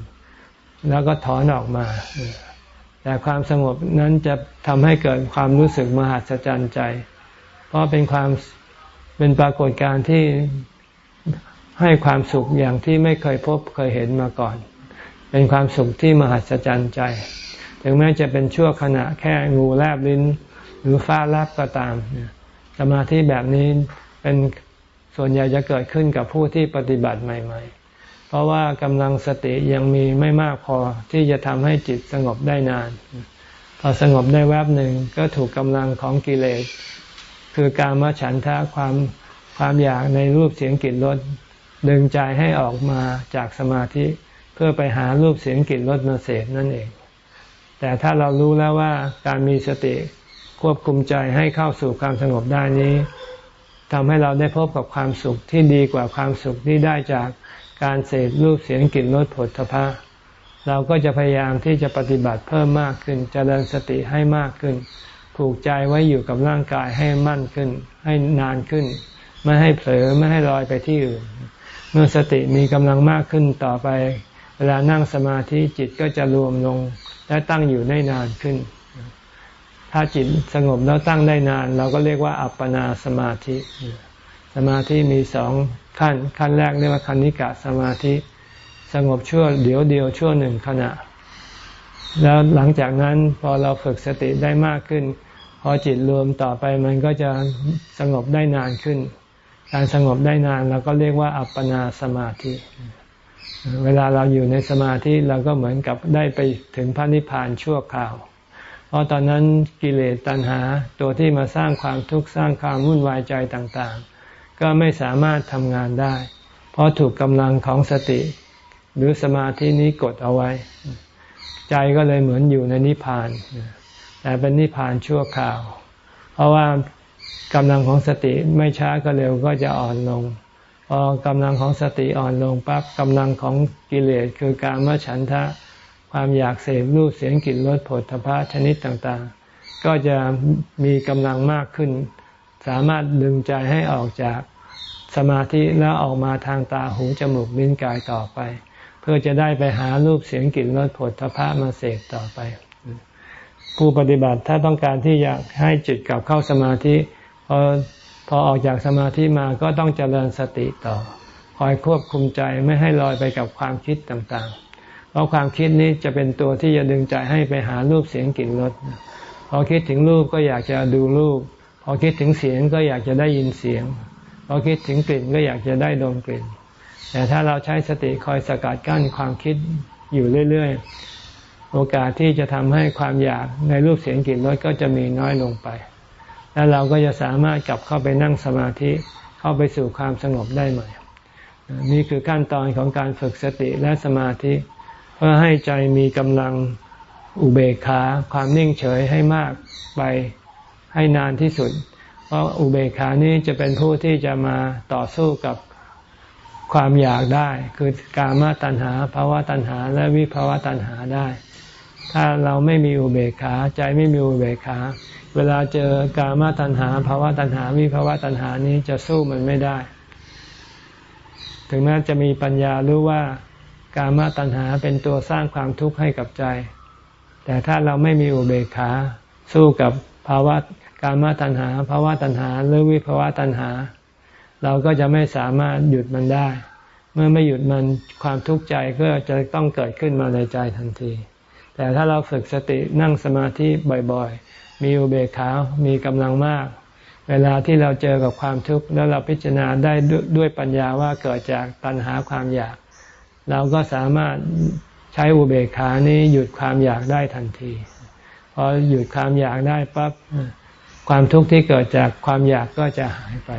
แล้วก็ถอนออกมา แต่ความสงบนั้นจะทำให้เกิดความรู้สึกมหัศจรรย์ใจ เพราะเป็นความ เป็นปรากฏการณ์ที่ให้ความสุขอย่างที่ไม่เคยพบเคยเห็นมาก่อน เป็นความสุขที่มหัศจรรย์ใจ ถึงแม้จะเป็นชั่วขณะแค่งูแลบลิ้น หรือฟ้าแลบก็ตามสมาธิแบบนี้เป็นส่วนใหญ่จะเกิดขึ้นกับผู้ที่ปฏิบัติใหม่ ๆ เพราะว่ากำลังสติยังมีไม่มากพอที่จะทำให้จิตสงบได้นาน พอสงบได้แวบหนึ่งก็ถูกกำลังของกิเลส คือการมาฉันทะความความอยากในรูปเสียงกลิ่นรสดึงใจให้ออกมาจากสมาธิ เพื่อไปหารูปเสียงกลิ่นรสมาเสพนั่นเอง แต่ถ้าเรารู้แล้วว่าการมีสติควบคุมใจให้เข้าสู่ความสงบได้นี้ทำให้เราได้พบกับความสุขที่ดีกว่าความสุขที่ได้จากการเสพรูปเสียงกลิ่นรสผลทพะเราก็จะพยายามที่จะปฏิบัติเพิ่มมากขึ้นจเจริญสติให้มากขึ้น ผูกใจไว้อยู่กับร่างกายให้มั่นขึ้น ให้นานขึ้น ไม่ให้เผลอไม่ให้ลอยไปที่อื่น เมื่อสติมีกำลังมากขึ้นต่อไป เวลานั่งสมาธิจิตก็จะรวมลงและตั้งอยู่ได้นานขึ้น ถ้าจิตสงบแล้วตั้งได้นาน เราก็เรียกว่าอัปปนาสมาธิ สมาธิมีสองขั้นขั้นแรกเรียกว่าคณิกะสมาธิ สงบชั่วเดี๋ยวเดียวชั่วหนึ่งขณะ แล้วหลังจากนั้นพอเราฝึกสติได้มากขึ้น พอจิตรวมต่อไปมันก็จะสงบได้นานขึ้น การสงบได้นานเราก็เรียกว่าอัปปนาสมาธิ เวลาเราอยู่ในสมาธิเราก็เหมือนกับได้ไปถึงพระนิพพานชั่วคราว เพราะตอนนั้นกิเลสตัณหาตัวที่มาสร้างความทุกข์สร้างความวุ่นวายใจต่างๆ ก็ไม่สามารถทำงานได้ เพราะถูกกำลังของสติ หรือสมาธินี้กดเอาไว้ ใจก็เลยเหมือนอยู่ในนิพพาน แต่เป็นนิพพานชั่วคราว เพราะว่ากำลังของสติไม่ช้าก็เร็วก็จะอ่อนลงพอกำลังของสติอ่อนลงปั๊บกำลังของกิเลสคือการมฉันทะ ความอยากเสพรูปเสียงกลิ่นรสผลทพะชนิดต่างๆ ก็จะมีกำลังมากขึ้น สามารถดึงใจให้ออกจากสมาธิแล้วออกมาทางตาหูจมูกลิ้นกายต่อไป เพื่อจะได้ไปหารูปเสียงกลิ่นรสผลทพะมาเสกต่อไป ผู้ปฏิบัติถ้าต้องการที่อยากให้จิตกลับเข้าสมาธิพอพอออกจากสมาธิมาก็ต้องเจริญสติต่อ คอยควบคุมใจไม่ให้ลอยไปกับความคิดต่างๆ เพราะความคิดนี้จะเป็นตัวที่จะดึงใจให้ไปหารูปเสียงกลิ่นรสพอคิดถึงรูปก็อยากจะดูรูป พอคิดถึงเสียงก็อยากจะได้ยินเสียง พอคิดถึงกลิ่นก็อยากจะได้ดมกลิ่น แต่ถ้าเราใช้สติคอยสกัดกั้นความคิดอยู่เรื่อย ๆ โอกาสที่จะทำให้ความอยากในรูปเสียงกลิ่นรสก็จะมีน้อยลงไป แล้วเราก็จะสามารถกลับเข้าไปนั่งสมาธิเข้าไปสู่ความสงบได้ใหม่ นี่คือขั้นตอนของการฝึกสติและสมาธิ เพื่อให้ใจมีกำลังอุเบกขาความนิ่งเฉยให้มากไปให้นานที่สุด เพราะอุเบกขานี้จะเป็นผู้ที่จะมาต่อสู้กับ ความอยากได้ คือกามตัณหาภาวะตัณหาและวิภาวะตัณหาได้ ถ้าเราไม่มีอุเบกขาใจไม่มีอุเบกขา เวลาเจอกามตัณหาภาวะตัณหา วิภาวะตัณหานี้จะสู้มันไม่ได้ ถึงแม้จะมีปัญญารู้ว่ากามตัณหาเป็นตัวสร้างความทุกข์ให้กับใจ แต่ถ้าเราไม่มีอุเบกขา สู้กับภาวะกามตัณหาภาวะตัณหาหรือวิภาวะตัณหา เราก็จะไม่สามารถหยุดมันได้ เมื่อไม่หยุดมันความทุกข์ใจก็จะต้องเกิดขึ้นมาในใจทันที แต่ถ้าเราฝึกสตินั่งสมาธิบ่อยๆ มีอุเบกขา มีกำลังมาก เวลาที่เราเจอกับความทุกข์แล้วเราพิจารณาได้ด้วยปัญญาว่าเกิดจากตัณหาความอยาก เราก็สามารถใช้อุเบกขานี้หยุดความอยากได้ทันทีพอหยุดความอยากได้ปั๊บความทุกข์ที่เกิดจากความอยากก็จะหายไป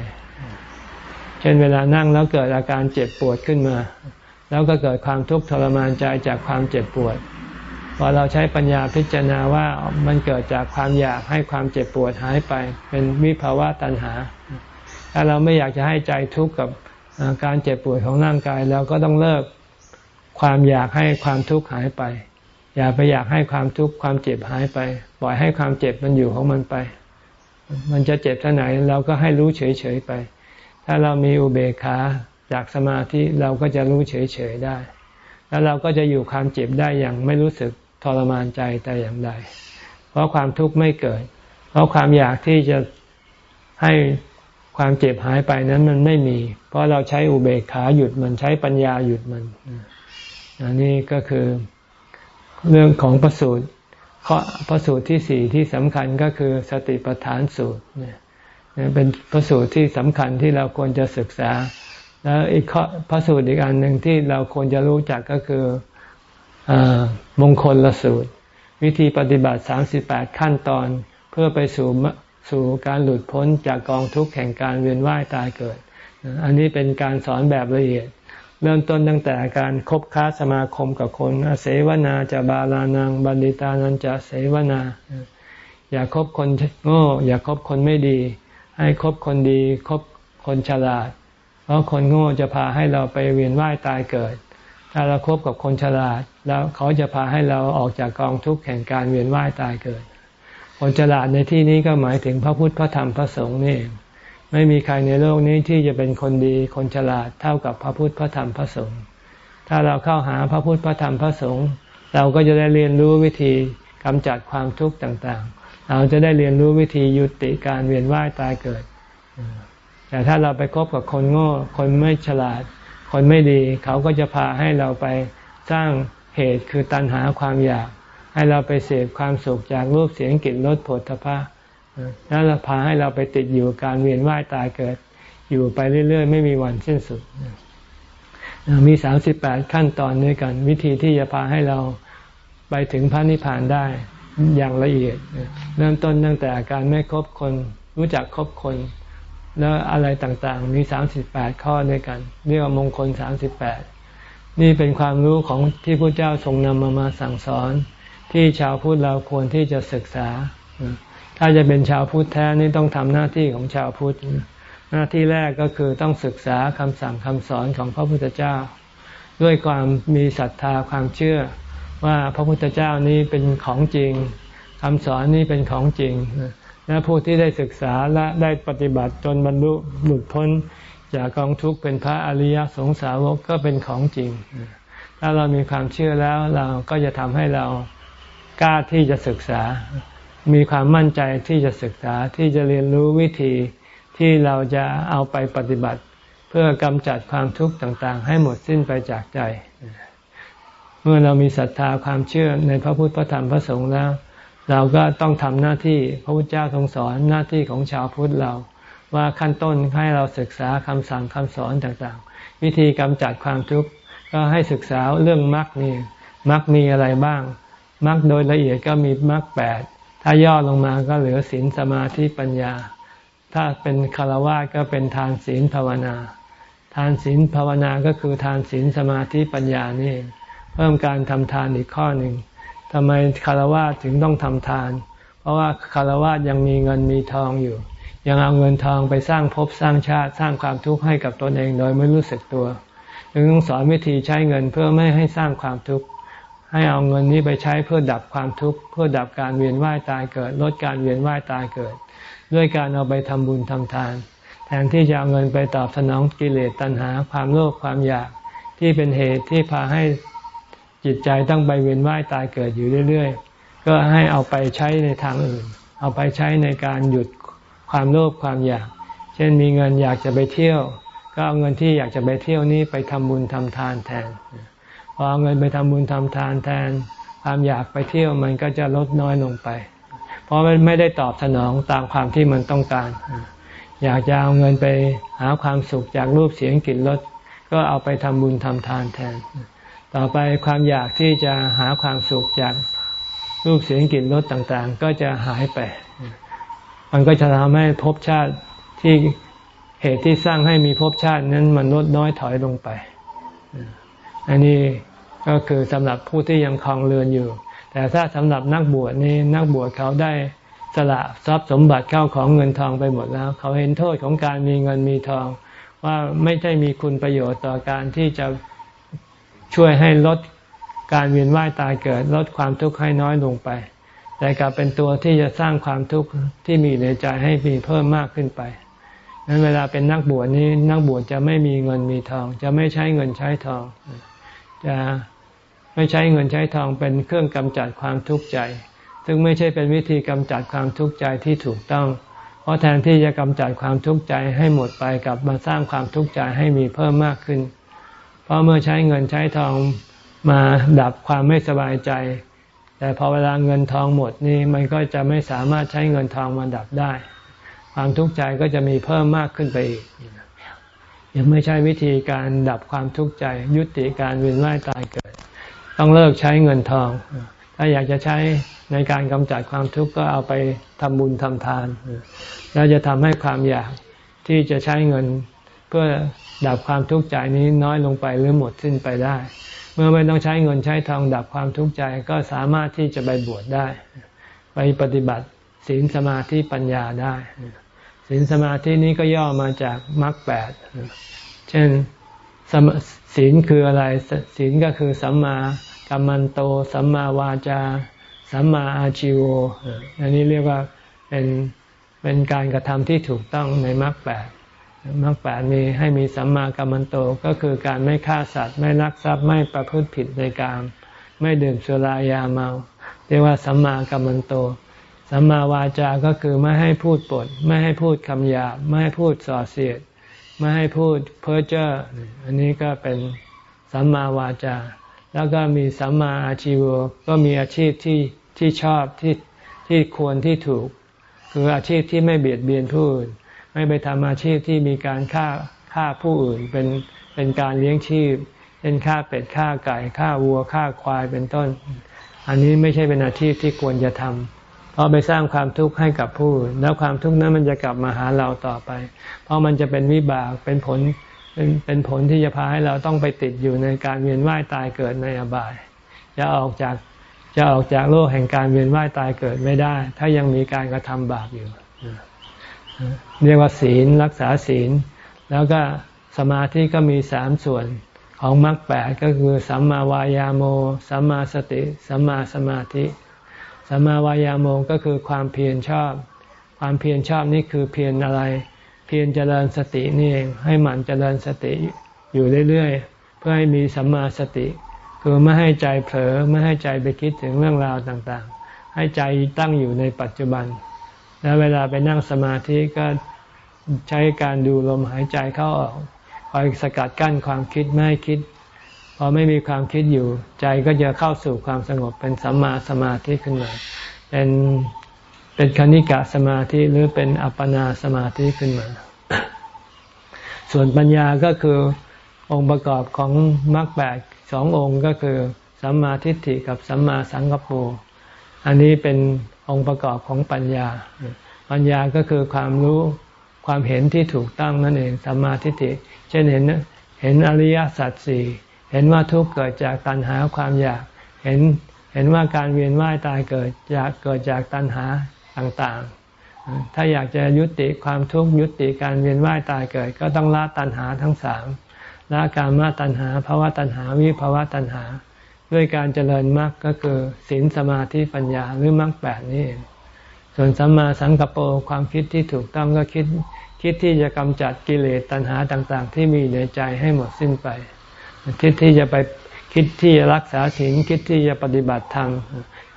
เช่นเวลานั่งแล้วเกิดอาการเจ็บปวดขึ้นมา แล้วก็เกิดความทุกข์ทรมานใจจากความเจ็บปวดพอเราใช้ปัญญาพิจารณาว่ามันเกิดจากความอยากให้ความเจ็บปวดหายไป เป็นวิภาวะตัณหา ถ้าเราไม่อยากจะให้ใจทุกข์กับการเจ็บปวดของร่างกายเราก็ต้องเลิกความอยากให้ความทุกข์หายไป อย่าไปอยากให้ความทุกข์ความเจ็บหายไป ปล่อยให้ความเจ็บมันอยู่ของมันไป มันจะเจ็บเท่าไหนเราก็ให้รู้เฉยๆไป ถ้าเรามีอุเบกขาจากสมาธิเราก็จะรู้เฉยๆได้ แล้วเราก็จะอยู่ความเจ็บได้อย่างไม่รู้สึกทรมานใจแต่อย่างใด เพราะความทุกข์ไม่เกิด เพราะความอยากที่จะให้ความเจ็บหายไปนั้นมันไม่มี เพราะเราใช้อุเบกขาหยุดมันใช้ปัญญาหยุดมันอันนี้ก็คือเรื่องของประสูตรข้อประสูตรที่สี่ที่สำคัญก็คือสติปัฏฐานสูตรเนี่ย เป็นพระสูตรที่สำคัญที่เราควรจะศึกษา แล้วอีกพระสูตรอีกอันหนึ่งที่เราควรจะรู้จักก็คืออมงคลละสูตร วิธีปฏิบัติ 38 ขั้นตอนเพื่อไปสู่สู่การหลุดพ้นจากกองทุกข์แห่งการเวียนว่ายตายเกิด อันนี้เป็นการสอนแบบละเอียด เริ่มต้นตั้งแต่การคบค้าสมาคมกับคนเสวนาจะบาลานังบันดิตานันจะเสวนา อย่าคบคนโง่อย่าคบคนไม่ดี ให้คบคนดีคบคนฉลาด เพราะคนโง่จะพาให้เราไปเวียนว่ายตายเกิด ถ้าเราครบกับคนฉลาด แล้วเขาจะพาให้เราออกจากกองทุกข์แห่งการเวียนว่ายตายเกิด คนฉลาดในที่นี้ก็หมายถึงพระพุทธพระธรรมพระสงฆ์นี่ไม่มีใครในโลกนี้ที่จะเป็นคนดีคนฉลาดเท่ากับพระพุทธพระธรรมพระสงฆ์ถ้าเราเข้าหาพระพุทธพระธรรมพระสงฆ์เราก็จะได้เรียนรู้วิธีกำจัดความทุกข์ต่างๆ เราจะได้เรียนรู้วิธียุติการเวียนว่ายตายเกิด แต่ถ้าเราไปคบกับคนโง่ คนไม่ฉลาด คนไม่ดี เขาก็จะพาให้เราไปสร้างเหตุคือตัณหาความอยาก ให้เราไปเสพความสุขจากรูปเสียงกลิ่นรสผลพระแล้วพาให้เราไปติดอยู่การเวียนว่ายตายเกิด อยู่ไปเรื่อย ๆ ไม่มีวันสิ้นสุด มีสามสิบแปดขั้นตอนด้วยกัน วิธีที่จะพาให้เราไปถึงพระนิพพานได้ อย่างละเอียด เริ่มต้นตั้งแต่การไม่คบคน รู้จักคบคน แล้วอะไรต่างๆ มีสามสิบแปดข้อด้วยกัน เรียกว่ามงคลสามสิบแปดนี่เป็นความรู้ของที่พระเจ้าทรงนำมามาสั่งสอน ที่ชาวพุทธเราควรที่จะศึกษา ถ้าจะเป็นชาวพุทธแท้นี่ต้องทำหน้าที่ของชาวพุทธหน้าที่แรกก็คือต้องศึกษาคำสั่งคำสอนของพระพุทธเจ้า ด้วยความมีศรัทธาความเชื่อ ว่าพระพุทธเจ้านี้เป็นของจริงคำสอนนี้เป็นของจริง และผู้ที่ได้ศึกษาและได้ปฏิบัติจนบรรลุหลุดพ้น จากกองทุกข์เป็นพระอริยสงสาวกก็เป็นของจริง ถ้าเรามีความเชื่อแล้วเราก็จะทำให้เรากล้าที่จะศึกษา มีความมั่นใจที่จะศึกษาที่จะเรียนรู้วิธีที่เราจะเอาไปปฏิบัติ เพื่อกำจัดความทุกข์ต่างๆ ให้หมดสิ้นไปจากใจ เมื่อเรามีศรัทธาความเชื่อในพระพุทธพระธรรมพระสงฆ์แล้ว เราก็ต้องทำหน้าที่พระพุทธเจ้าทรงสอนหน้าที่ของชาวพุทธเรา ว่าขั้นต้นให้เราศึกษาคำสั่งคำสอนต่างๆ วิธีกำจัดความทุกข์ก็ให้ศึกษาเรื่องมรรคนี่มรรคมีอะไรบ้างมรรคโดยละเอียดก็มีมรรคแปดถ้าย่อลงมาก็เหลือศีลสมาธิปัญญา ถ้าเป็นคารวะก็เป็นทานศีลภาวนา ทานศีลภาวนาก็คือทานศีลสมาธิปัญญานี่ เพิ่มการทำทานอีกข้อหนึ่งทำไมคารวะถึงต้องทำทาน เพราะว่าคารวะยังมีเงินมีทองอยู่ ยังเอาเงินทองไปสร้างภพสร้างชาติสร้างความทุกข์ให้กับตนเองโดยไม่รู้สึกตัวจึงต้องสอนวิธีใช้เงินเพื่อไม่ให้สร้างความทุกข์ให้เอาเงินนี้ไปใช้เพื่อดับความทุกข์เพื่อดับการเวียนว่ายตายเกิด ลดการเวียนว่ายตายเกิด ด้วยการเอาไปทำบุญทำทาน แทนที่จะเอาเงินไปตอบสนองกิเลสตัณหา ความโลภความอยากที่เป็นเหตุที่พาให้ จิตใจต้องไปเวียนว่ายตายเกิดอยู่เรื่อย ๆ ก็ให้เอาไปใช้ในทางอื่น เอาไปใช้ในการหยุดความโลภความอยาก เช่นมีเงินอยากจะไปเที่ยว ก็เอาเงินที่อยากจะไปเที่ยวนี้ไปทำบุญทำทานแทน พอเอาเงินไปทำบุญทำทานแทน ความอยากไปเที่ยวมันก็จะลดน้อยลงไป เพราะมันไม่ได้ตอบสนองตามความที่มันต้องการ อยากจะเอาเงินไปหาความสุขจากรูปเสียงกลิ่นรสก็เอาไปทำบุญทำทานแทน ต่อไปความอยากที่จะหาความสุขจากรูปเสียงกลิ่นรสต่างๆ ก็จะหายไป มันก็จะทำให้ภพชาติที่เหตุที่สร้างให้มีภพชาตินั้นมันลดน้อยถอยลงไป อันนี้ก็คือสำหรับผู้ที่ยังคลองเรือนอยู่ แต่ถ้าสำหรับนักบวชนี่นักบวชเขาได้สละทรัพย์สมบัติเข้าของเงินทองไปหมดแล้ว เขาเห็นโทษของการมีเงินมีทอง ว่าไม่ได้มีคุณประโยชน์ต่อการที่จะ ช่วยให้ลดการเวียนว่ายตายเกิด ลดความทุกข์ให้น้อยลงไป แต่กลับเป็นตัวที่จะสร้างความทุกข์ที่มีในใจให้มีเพิ่มมากขึ้นไปนั้นเวลาเป็นนักบวชนี้นักบวชจะไม่มีเงินมีทอง จะไม่ใช้เงินใช้ทอง จะไม่ใช้เงินใช้ทองเป็นเครื่องกำจัดความทุกข์ใจ ซึ่งไม่ใช่เป็นวิธีกำจัดความทุกข์ใจที่ถูกต้อง เพราะแทนที่จะกำจัดความทุกข์ใจให้หมดไปกลับมาสร้างความทุกข์ใจให้มีเพิ่มมากขึ้น เพราะเมื่อใช้เงินใช้ทองมาดับความไม่สบายใจ แต่พอเวลาเงินทองหมดนี่มันก็จะไม่สามารถใช้เงินทองมาดับได้ ความทุกข์ใจก็จะมีเพิ่มมากขึ้นไปอีกยังไม่ใช่วิธีการดับความทุกข์ใจ ยุติการเวียนว่ายตายเกิด ต้องเลิกใช้เงินทอง ถ้าอยากจะใช้ในการกำจัดความทุกข์ก็เอาไปทำบุญทำทาน แล้วจะทำให้ความอยากที่จะใช้เงินเพื่อ ดับความทุกข์ใจนี้น้อยลงไปหรือหมดสิ้นไปได้ เมื่อไม่ต้องใช้เงินใช้ทองดับความทุกข์ใจก็สามารถที่จะไปบวชได้ ไปปฏิบัติศีลสมาธิปัญญาได้ศีลสมาธินี้ก็ย่อมาจากมรรคแปดเช่นศีลคืออะไรศีลก็คือสัมมากัมมันโต สัมมาวาจา สัมมาอาชิวอันนี้เรียกว่าเป็นเป็นการกระทำที่ถูกต้องในมรรคแปด มรรคแปดมีให้มีสัมมากัมมันโตก็คือการไม่ฆ่าสัตว์ ไม่ลักทรัพย์ไม่ประพฤติผิดในกามไม่ดื่มสุรายาเมา เรียกว่าสัมมากัมมันโต สัมมาวาจา ก็คือไม่ให้พูดปด ไม่ให้พูดคำหยาบ ไม่ให้พูดส่อเสียด ไม่ให้พูดเพ้อเจ้อ อันนี้ก็เป็นสัมมาวาจา แล้วก็มีสัมมาอาชีวก็มีอาชีพที่ที่ชอบที่ที่ควรที่ถูก คืออาชีพที่ไม่เบียดเบียนผู้อื่น ไม่ไปทำอาชีพที่มีการฆ่าฆ่าผู้อื่นเป็นเป็นการเลี้ยงชีพเป็นฆ่าเป็ดฆ่าไก่ฆ่าวัวฆ่าควายเป็นต้น อันนี้ไม่ใช่เป็นอาชีพที่ควรจะทำเพราะไปสร้างความทุกข์ให้กับผู้อื่นแล้วความทุกข์นั้นมันจะกลับมาหาเราต่อไป เพราะมันจะเป็นวิบากเป็นผลเป็นเป็นผลที่จะพาให้เราต้องไปติดอยู่ในการเวียนว่ายตายเกิดในอบายจะออกจากจะออกจากโลกแห่งการเวียนว่ายตายเกิดไม่ได้ ถ้ายังมีการกระทำบาปอยู่ เรียกว่าศีลรักษาศีล แล้วก็สมาธิก็มีสามส่วนของมรรคแปดก็คือสัมมาวายาโมสัมมาสติสัมมาสมาธิสัมมาวายาโมก็คือความเพียรชอบ ความเพียรชอบนี่คือเพียรอะไร เพียรเจริญสตินี่เองให้หมั่นเจริญสติอยู่เรื่อยๆ เพื่อให้มีสัมมาสติ คือไม่ให้ใจเผลอไม่ให้ใจไปคิดถึงเรื่องราวต่างๆ ให้ใจตั้งอยู่ในปัจจุบัน แล้วเวลาไปนั่งสมาธิก็ใช้การดูลมหายใจเข้าออกคอยสกัดกั้นความคิดไม่ให้คิด พอไม่มีความคิดอยู่ ใจก็จะเข้าสู่ความสงบเป็นสัมมาสมาธิขึ้นมา เป็นเป็นคณิกะสมาธิหรือเป็นอัปปนาสมาธิขึ้นมา ส่วนปัญญาก็คือองค์ประกอบของมรรคแปดสององค์ก็คือสัมมาทิฏฐิกับสัมมาสังกัปปะอันนี้เป็น องค์ประกอบของปัญญา ปัญญาก็คือความรู้ความเห็นที่ถูกต้องนั่นเองสัมมาทิฏฐิเช่นเห็นเห็นอริยสัจสี่เห็นว่าทุกข์เกิดจากตัณหาความอยาก เห็นเห็นว่าการเวียนว่ายตายเกิดจากเกิดจากตัณหาต่างๆ ถ้าอยากจะยุติความทุกข์ยุติการเวียนว่ายตายเกิด ก็ต้องละตัณหาทั้งสามละการมาตัณหาภาวะตัณหาวิภาวะตัณหา ด้วยการเจริญมรรคก็คือศีลสมาธิปัญญาหรือมรรคแปดนี่เองส่วนสัมมาสังกปปะความคิดที่ถูกต้องก็คิดคิดที่จะกำจัดกิเลสตัณหาต่างๆ ที่มีในใจให้หมดสิ้นไป คิดที่จะไปคิดที่จะรักษาศีลคิดที่จะปฏิบัติธรรม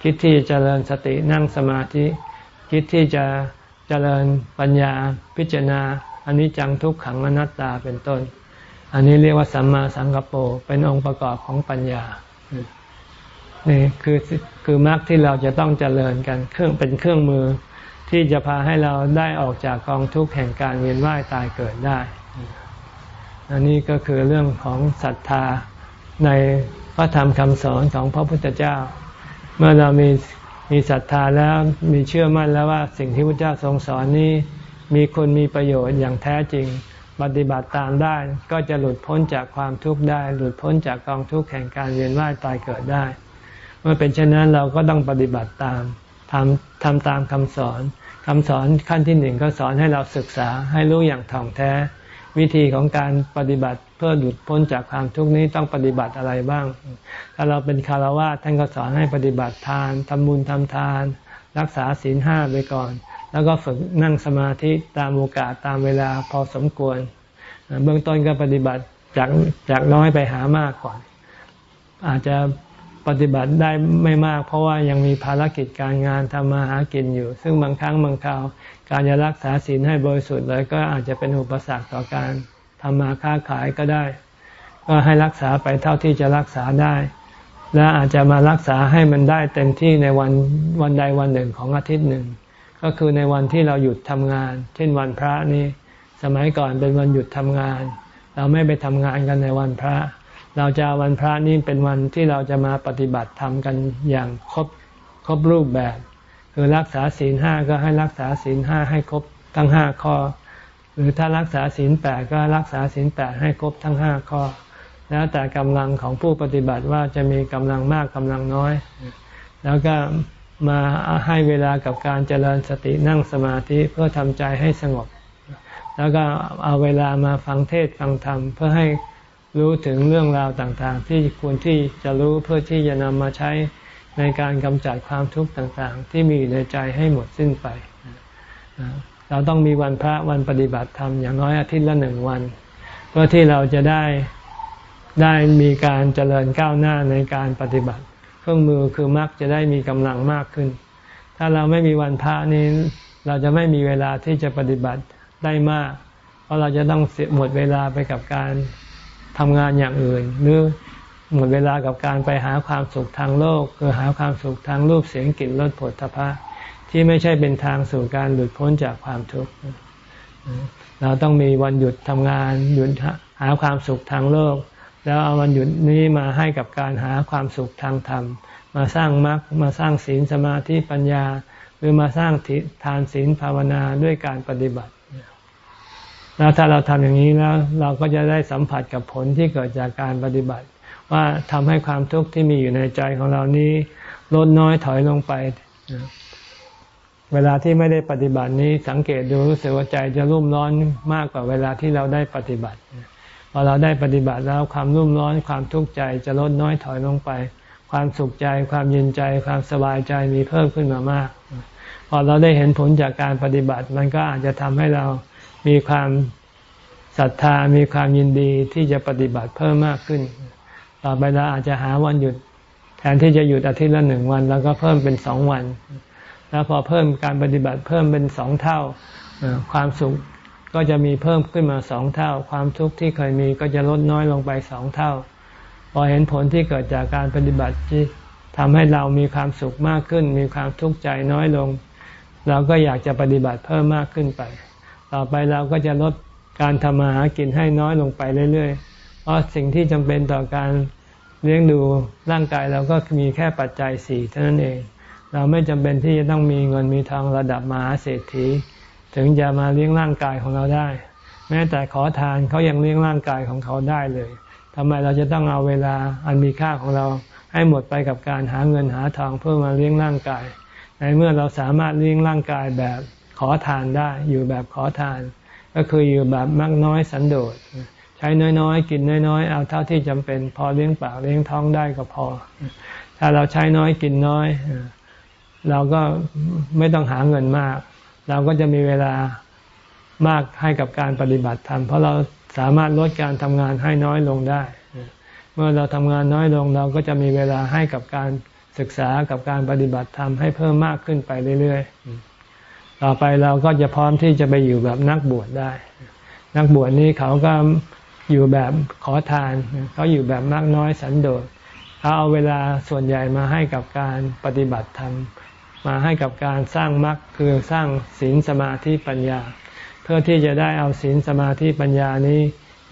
คิดที่จะเจริญสตินั่งสมาธิ คิดที่จะเจริญปัญญาพิจารณาอันนี้จังทุกขังอนัตตาเป็นต้น อันนี้เรียกว่าสัมมาสังกปปะเป็นองค์ประกอบของปัญญา นี่คือคือมรรคที่เราจะต้องเจริญกันเครื่องเป็นเครื่องมือ ที่จะพาให้เราได้ออกจากกองทุกข์แห่งการเวียนว่ายตายเกิดได้อันนี้ก็คือเรื่องของศรัทธาในพระธรรมคำสอนของพระพุทธเจ้า เมื่อเรามีมีศรัทธาแล้วมีเชื่อมั่นแล้วว่าสิ่งที่พระเจ้าทรงสอนนี้ มีคนมีประโยชน์อย่างแท้จริง ปฏิบัติตามได้ ก็จะหลุดพ้นจากความทุกข์ได้ หลุดพ้นจากกองทุกข์แห่งการเวียนว่ายตายเกิดได้ มื่อเป็นเช่นนั้นเราก็ต้องปฏิบัติตามทำทำตามคำสอนคำสอนขั้นที่หนึ่งก็สอนให้เราศึกษาให้รู้อย่างถ่องแท้ วิธีของการปฏิบัติเพื่อหลุดพ้นจากความทุกข์นี้ต้องปฏิบัติอะไรบ้าง ถ้าเราเป็นคารวะท่านก็สอนให้ปฏิบัติทานทำบุญทำทาน รักษาศีลห้าไปก่อน แล้วก็ฝึกนั่งสมาธิตามโอกาสตามเวลาพอสมควร เบื้องต้นก็ปฏิบัติจากจากน้อยไปหามากก่อน อาจจะ ปฏิบัติได้ไม่มาก เพราะว่ายังมีภารกิจการงานทำมาหากินอยู่ ซึ่งบางครั้งบางคราว การจะรักษาศีลให้บริสุทธิ์เลยก็อาจจะเป็นอุปสรรคต่อการทำมาค้าขายก็ได้ ก็ให้รักษาไปเท่าที่จะรักษาได้ และอาจจะมารักษาให้มันได้เต็มที่ในวันวันใดวันหนึ่งของอาทิตย์หนึ่ง ก็คือในวันที่เราหยุดทำงาน เช่นวันพระนี้สมัยก่อนเป็นวันหยุดทำงาน เราไม่ไปทำงานกันในวันพระ เราจะวันพระนี่เป็นวันที่เราจะมาปฏิบัติทำกันอย่างครบครบรูปแบบ คือรักษาศีลห้าก็ให้รักษาศีลห้าให้ครบทั้งห้าข้อ หรือถ้ารักษาศีลแปดก็รักษาศีลแปดให้ครบทั้งห้าข้อ แล้วแต่กำลังของผู้ปฏิบัติว่าจะมีกำลังมากกำลังน้อย แล้วก็มาให้เวลากับการเจริญสตินั่งสมาธิเพื่อทำใจให้สงบ แล้วก็เอาเวลามาฟังเทศฟังธรรมเพื่อให้ รู้ถึงเรื่องราวต่างๆ ที่ควรที่จะรู้เพื่อที่จะนำมาใช้ในการกำจัดความทุกข์ต่างๆ ที่มีในใจให้หมดสิ้นไป เราต้องมีวันพระวันปฏิบัติธรรมอย่างน้อยอาทิตย์ละหนึ่งวัน เพื่อที่เราจะได้ได้มีการเจริญก้าวหน้าในการปฏิบัติ เครื่องมือคือมรรคจะได้มีกำลังมากขึ้น ถ้าเราไม่มีวันพระนี้ เราจะไม่มีเวลาที่จะปฏิบัติได้มาก เพราะเราจะต้องเสียหมดเวลาไปกับการ ทำงานอย่างอื่น หรือหมดเวลากับการไปหาความสุขทางโลก คือหาความสุขทางรูปเสียงกลิ่นรสผลทพะที่ไม่ใช่เป็นทางสู่การหลุดพ้นจากความทุกข์เราต้องมีวันหยุดทำงานหยุดหาความสุขทางโลก แล้วเอาวันหยุดนี้มาให้กับการหาความสุขทางธรรม มาสร้างมรรคมาสร้างศีลสมาธิปัญญา หรือมาสร้างทานศีลภาวนาด้วยการปฏิบัติ แล้วถ้าเราทำอย่างนี้แล้วเราก็จะได้สัมผัสกับผลที่เกิดจากการปฏิบัติ ว่าทำให้ความทุกข์ที่มีอยู่ในใจของเรานี้ลดน้อยถอยลงไป เวลาที่ไม่ได้ปฏิบัตินี้สังเกตดูรู้สึกว่าใจจะรุ่มร้อนมากกว่าเวลาที่เราได้ปฏิบัติพอเราได้ปฏิบัติแล้วความรุ่มร้อนความทุกข์ใจจะลดน้อยถอยลงไป ความสุขใจ ความเย็นใจ ความสบายใจมีเพิ่มขึ้นมามาก พอเราได้เห็นผลจากการปฏิบัติ มันก็อาจจะทำให้เรา มีความศรัทธามีความยินดีที่จะปฏิบัติเพิ่มมากขึ้น ต่อไปเราอาจจะหาวันหยุด แทนที่จะหยุดอาทิตย์ละหนึ่งวัน แล้วก็เพิ่มเป็นสองวัน แล้วพอเพิ่มการปฏิบัติเพิ่มเป็นสองเท่าความสุขก็จะมีเพิ่มขึ้นมาสองเท่า ความทุกข์ที่เคยมีก็จะลดน้อยลงไปสองเท่า พอเห็นผลที่เกิดจากการปฏิบัติที่ทำให้เรามีความสุขมากขึ้น มีความทุกข์ใจน้อยลง เราก็อยากจะปฏิบัติเพิ่มมากขึ้นไป ต่อไปเราก็จะลดการทำมาหากินให้น้อยลงไปเรื่อยๆ เพราะสิ่งที่จำเป็นต่อการเลี้ยงดูร่างกายเราก็มีแค่ปัจจัยสี่เท่านั้นเอง เราไม่จำเป็นที่จะต้องมีเงินมีทองระดับมหาเศรษฐี ถึงจะมาเลี้ยงร่างกายของเราได้ แม้แต่ขอทานเขายังเลี้ยงร่างกายของเขาได้เลยทำไมเราจะต้องเอาเวลาอันมีค่าของเราให้หมดไปกับการหาเงินหาทองเพื่อมาเลี้ยงร่างกาย ในเมื่อเราสามารถเลี้ยงร่างกายแบบ ขอทานได้อยู่แบบขอทาน ก็คืออยู่แบบมากน้อยสันโดษใช้น้อยๆ กินน้อยๆ เอาเท่าที่จำเป็นพอเลี้ยงปากเลี้ยงท้องได้ก็พอ ถ้าเราใช้น้อยกินน้อย เราก็ไม่ต้องหาเงินมาก เราก็จะมีเวลามากให้กับการปฏิบัติธรรมเพราะเราสามารถลดการทำงานให้น้อยลงได้ เมื่อเราทำงานน้อยลงเราก็จะมีเวลาให้กับการศึกษากับการปฏิบัติธรรมให้เพิ่มมากขึ้นไปเรื่อย ๆ ต่อไปเราก็จะพร้อมที่จะไปอยู่แบบนักบวชได้ นักบวชนี้เขาก็อยู่แบบขอทาน เขาอยู่แบบมากน้อยสันโดษเขาเอาเวลาส่วนใหญ่มาให้กับการปฏิบัติธรรม มาให้กับการสร้างมรรคคือสร้างศีลสมาธิปัญญา เพื่อที่จะได้เอาศีลสมาธิปัญญานี้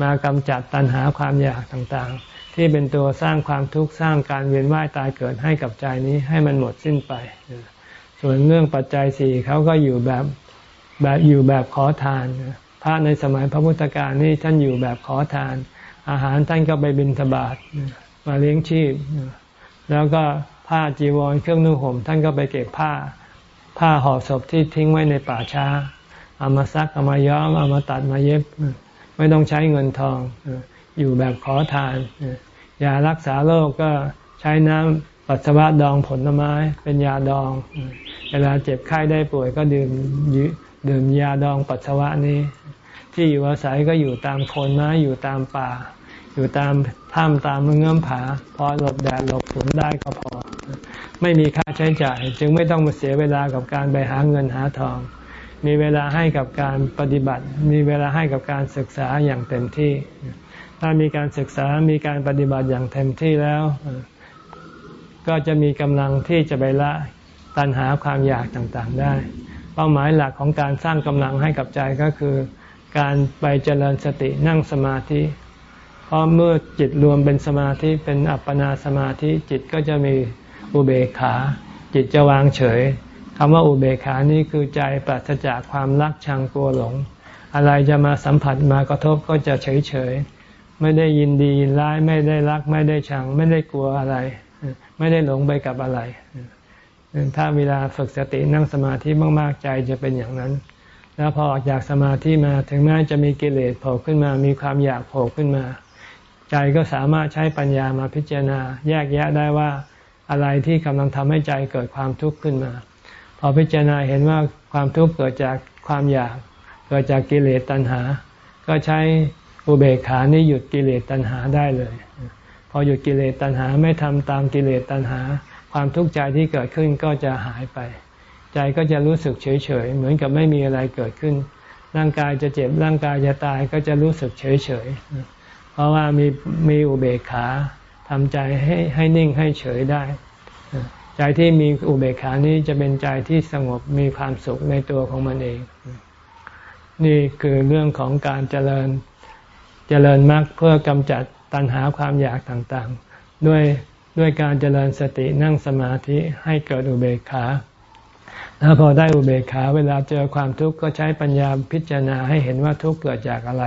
มากำจัดตัณหาความอยากต่างๆ ที่เป็นตัวสร้างความทุกข์สร้างการเวียนว่ายตายเกิดให้กับใจนี้ให้มันหมดสิ้นไป ส่วนเรื่องปัจจัยสี่เขาก็อยู่แบบแบบอยู่แบบขอทานพระในสมัยพระพุทธกาลนี่ท่านอยู่แบบขอทาน อาหารท่านก็ไปบิณฑบาตมาเลี้ยงชีพ แล้วก็ผ้าจีวรเครื่องนุ่งห่มท่านก็ไปเก็บผ้า ผ้าห่อศพที่ทิ้งไว้ในป่าช้าเอามาซักเอามาย้อมเอามาตัดมาเย็บ ไม่ต้องใช้เงินทองอยู่แบบขอทานยารักษาโรคก็ใช้น้ำปัสสาวะดองผลไม้เป็นยาดอง เวลาเจ็บไข้ได้ป่วยก็ดื่มดื่มยาดองปัสสาวะนี้ ที่อยู่อาศัยก็อยู่ตามโคนไม้อยู่ตามป่า อยู่ตามถ้ำตามเงื่อมผา พอหลบแดดหลบฝนได้ก็พอ ไม่มีค่าใช้จ่าย จึงไม่ต้องมาเสียเวลากับการไปหาเงินหาทอง มีเวลาให้กับการปฏิบัติ มีเวลาให้กับการศึกษาอย่างเต็มที่ ถ้ามีการศึกษามีการปฏิบัติอย่างเต็มที่แล้วก็จะมีกำลังที่จะไปละ ตัณหาความอยากต่างๆได้ เป้าหมายหลักของการสร้างกำลังให้กับใจก็คือ การไปเจริญสตินั่งสมาธิ เพราะเมื่อจิตรวมเป็นสมาธิเป็นอัปปนาสมาธิจิตก็จะมีอุเบกขา จิตจะวางเฉยคำว่าอุเบกขานี้คือใจปราศจากความรักชังกลัวหลง อะไรจะมาสัมผัสมากระทบก็จะเฉยเฉยไม่ได้ยินดียินร้ายไม่ได้รักไม่ได้ชัง ไม่ได้กลัวอะไร ไม่ได้หลงไปกับอะไร ถ้าเวลาฝึกสตินั่งสมาธิมากๆใจจะเป็นอย่างนั้น แล้วพอออกจากสมาธิมาถึงแม้จะมีกิเลสโผล่ขึ้นมา มีความอยากโผล่ขึ้นมา ใจก็สามารถใช้ปัญญามาพิจารณา แยกแยะได้ว่าอะไรที่กำลังทำให้ใจเกิดความทุกข์ขึ้นมา พอพิจารณาเห็นว่าความทุกข์เกิดจากความอยาก เกิดจากกิเลสตัณหา ก็ใช้อุเบกขานี่หยุดกิเลสตัณหาได้เลย พอหยุดกิเลสตัณหาไม่ทำตามกิเลสตัณหา ความทุกข์ใจที่เกิดขึ้นก็จะหายไป ใจก็จะรู้สึกเฉยๆเหมือนกับไม่มีอะไรเกิดขึ้น ร่างกายจะเจ็บร่างกายจะตายก็จะรู้สึกเฉยๆเพราะว่ามีมีอุเบกขาทำใจให้ให้นิ่งให้เฉยได้ ใจที่มีอุเบกขานี้จะเป็นใจที่สงบมีความสุขในตัวของมันเอง นี่คือเรื่องของการเจริญเจริญมรรคเพื่อกำจัดตัณหาความอยากต่างๆ ด้วย ด้วยการเจริญสตินั่งสมาธิให้เกิดอุเบกขา แล้วพอได้อุเบกขาเวลาเจอความทุกข์ก็ใช้ปัญญาพิจารณาให้เห็นว่าทุกข์เกิดจากอะไร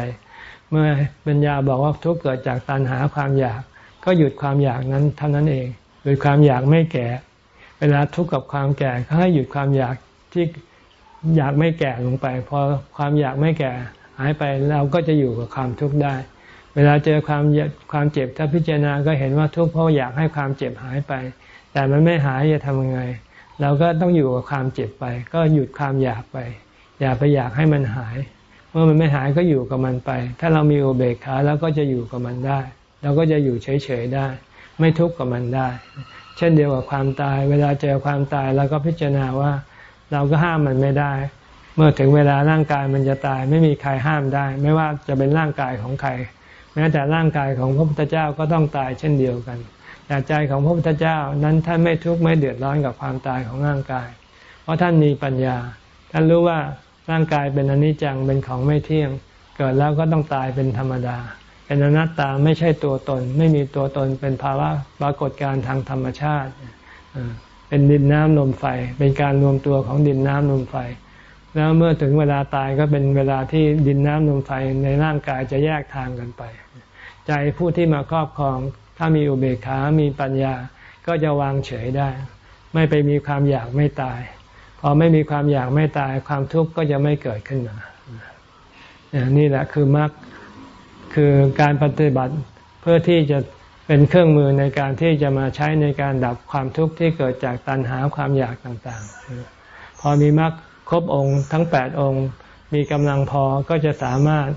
เมื่อปัญญาบอกว่าทุกข์เกิดจากตัณหาความอยาก ก็หยุดความอยากนั้นเท่านั้นเองหยุดความอยากไม่แก่ เวลาทุกข์กับความแก่ก็ให้หยุดความอยากที่อยากไม่แก่ลงไปพอความอยากไม่แก่หายไปเราก็จะอยู่กับความทุกข์ได้ เวลาเจอความความเจ็บถ้าพิจารณาก็เห็นว่าทุกข์เพราะอยากให้ความเจ็บหายไป แต่มันไม่หายจะทำยังไง เราก็ต้องอยู่กับความเจ็บไป ก็หยุดความอยากไป อย่าไปอยากให้มันหาย เมื่อมันไม่หายก็อยู่กับมันไป ถ้าเรามีอุเบกขาแล้วก็จะอยู่กับมันได้ เราก็จะอยู่เฉยๆได้ ไม่ทุกข์กับมันได้ เช่นเดียวกับความตาย เวลาเจอความตายเราก็พิจารณาว่า เราก็ห้ามมันไม่ได้เมื่อถึงเวลาร่างกายมันจะตาย ไม่มีใครห้ามได้ ไม่ว่าจะเป็นร่างกายของใคร แม้แต่ร่างกายของพระพุทธเจ้าก็ต้องตายเช่นเดียวกัน แต่ใจของพระพุทธเจ้านั้นท่านไม่ทุกข์ไม่เดือดร้อนกับความตายของร่างกาย เพราะท่านมีปัญญา ท่านรู้ว่าร่างกายเป็นอนิจจังเป็นของไม่เที่ยง เกิดแล้วก็ต้องตายเป็นธรรมดา เป็นอนัตตาไม่ใช่ตัวตน ไม่มีตัวตนเป็นภาวะปรากฏการทางธรรมชาติเป็นดินน้ำลมไฟ เป็นการรวมตัวของดินน้ำลมไฟ แล้วเมื่อถึงเวลาตายก็เป็นเวลาที่ดินน้ำลมไฟในร่างกายจะแยกทางกันไป ใจผู้ที่มาครอบครอง ถ้ามีอุเบกขา มีปัญญา ก็จะวางเฉยได้ ไม่ไปมีความอยากไม่ตาย พอไม่มีความอยากไม่ตาย ความทุกข์ก็จะไม่เกิดขึ้นมา นี่แหละคือมรรค คือการปฏิบัติเพื่อที่จะเป็นเครื่องมือในการที่จะมาใช้ในการดับความทุกข์ที่เกิดจากตัณหาความอยากต่างๆ พอมีมรรคครบองค์ทั้งแปดองค์ มีกำลังพอก็จะสามารถ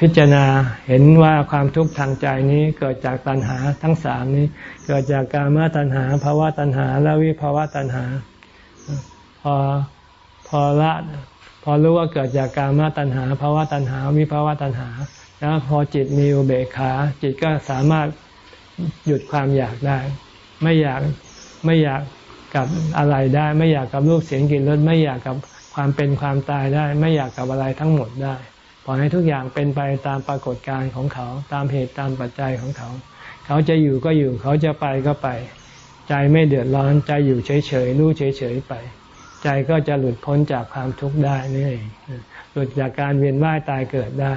พิจารณาเห็นว่าความทุกข์ทางใจนี้เกิดจากตัณหาทั้งสามนี้ เกิดจากการมาตัณหาภาวะตัณหา และวิภาวะตัณหา พอพอละพอรู้ว่าเกิดจากการมาตัณหาภาวะตัณหา วิภาวะตัณหา แล้วพอจิตมีอุเบกขา จิตก็สามารถหยุดความอยากได้ ไม่อยากไม่อยากกับอะไรได้ ไม่อยากกับรูปเสียงกลิ่นรสไม่อยากกับความเป็นความตายได้ ไม่อยากกับอะไรทั้งหมดได้ ปล่อยให้ทุกอย่างเป็นไปตามปรากฏการณ์ของเขา ตามเหตุตามปัจจัยของเขา เขาจะอยู่ก็อยู่เขาจะไปก็ไป ใจไม่เดือดร้อนใจอยู่เฉยๆรู้เฉยๆไป ใจก็จะหลุดพ้นจากความทุกข์ได้นี่หลุดจากการเวียนว่ายตายเกิดได้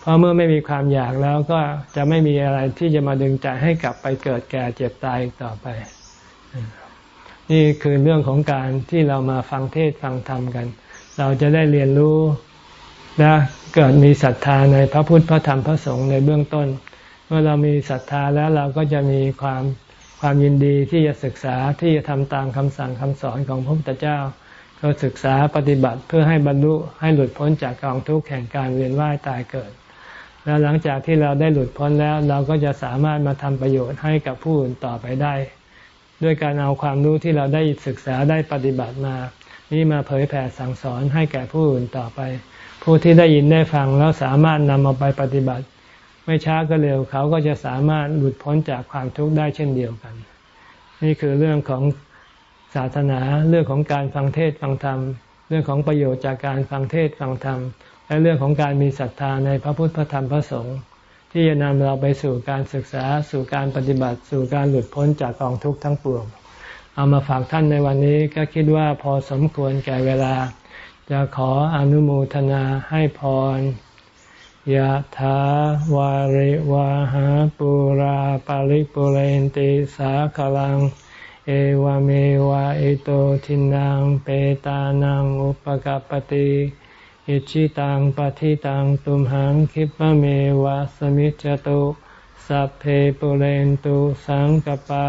เพราะเมื่อไม่มีความอยากแล้วก็จะไม่มีอะไรที่จะมาดึงใจให้กลับไปเกิดแก่เจ็บตายต่อไป นี่คือเรื่องของการที่เรามาฟังเทศฟังธรรมกัน เราจะได้เรียนรู้และ เกิดมีศรัทธาในพระพุทธพระธรรมพระสงฆ์ในเบื้องต้น เมื่อเรามีศรัทธาแล้วเราก็จะมีความความยินดีที่จะศึกษาที่จะทำตามคำสั่งคำสอนของพระพุทธเจ้าก็ศึกษาปฏิบัติเพื่อให้บรรลุให้หลุดพ้นจากกองทุกข์แห่งการเวียนว่ายตายเกิด แล้วหลังจากที่เราได้หลุดพ้นแล้ว เราก็จะสามารถมาทำประโยชน์ให้กับผู้อื่นต่อไปได้ ด้วยการเอาความรู้ที่เราได้ศึกษาได้ปฏิบัติมา นี่มาเผยแผ่สั่งสอนให้แก่ผู้อื่นต่อไป ผู้ที่ได้ยินได้ฟังแล้วสามารถนำเอาไปปฏิบัติ ไม่ช้าก็เร็วเขาก็จะสามารถหลุดพ้นจากความทุกข์ได้เช่นเดียวกัน นี่คือเรื่องของศาสนาเรื่องของการฟังเทศฟังธรรม เรื่องของประโยชน์จากการฟังเทศฟังธรรม และเรื่องของการมีศรัทธาในพระพุทธพระธรรมพระสงฆ์ที่จะนำเราไปสู่การศึกษาสู่การปฏิบัติ สู่การหลุดพ้นจากกองทุกข์ทั้งปวงเอามาฝากท่านในวันนี้ก็คิดว่าพอสมควรแก่เวลา จะขออนุโมทนาให้พรยะถาวาริวาหาปุราปาริปุเรนติสาคลัง เอวเมวะอิโตทินังเปตานังอุปกปติอิชิตังปฏิตังตุมหังคิปะเมวะสมิจจตุสัพเพปุเรนตุสังกปา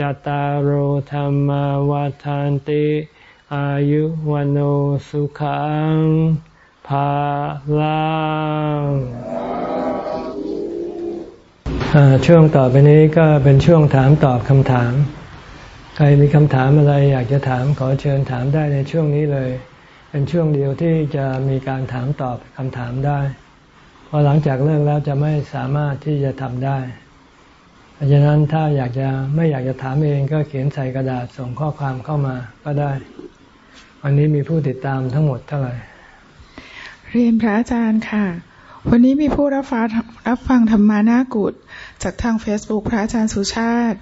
จตารโหธรรมวาทานติ อายุวันโอสุขังภาลังช่วงต่อไปนี้ก็เป็นช่วงถามตอบคำถาม ใครมีคำถามอะไรอยากจะถามขอเชิญถามได้ในช่วงนี้เลย เป็นช่วงเดียวที่จะมีการถามตอบคำถามได้พอหลังจากเลิกแล้วจะไม่สามารถที่จะทำได้ เพราะฉะนั้นถ้าอยากจะไม่อยากจะถามเองก็เขียนใส่กระดาษส่งข้อความเข้ามาก็ได้ วันนี้มีผู้ติดตามทั้งหมดเท่าไหร่ เรียนพระอาจารย์ค่ะ วันนี้มีผู้รับฟังรับฟังธรรมานากุฏจากทาง Facebook พระอาจารย์สุชาติ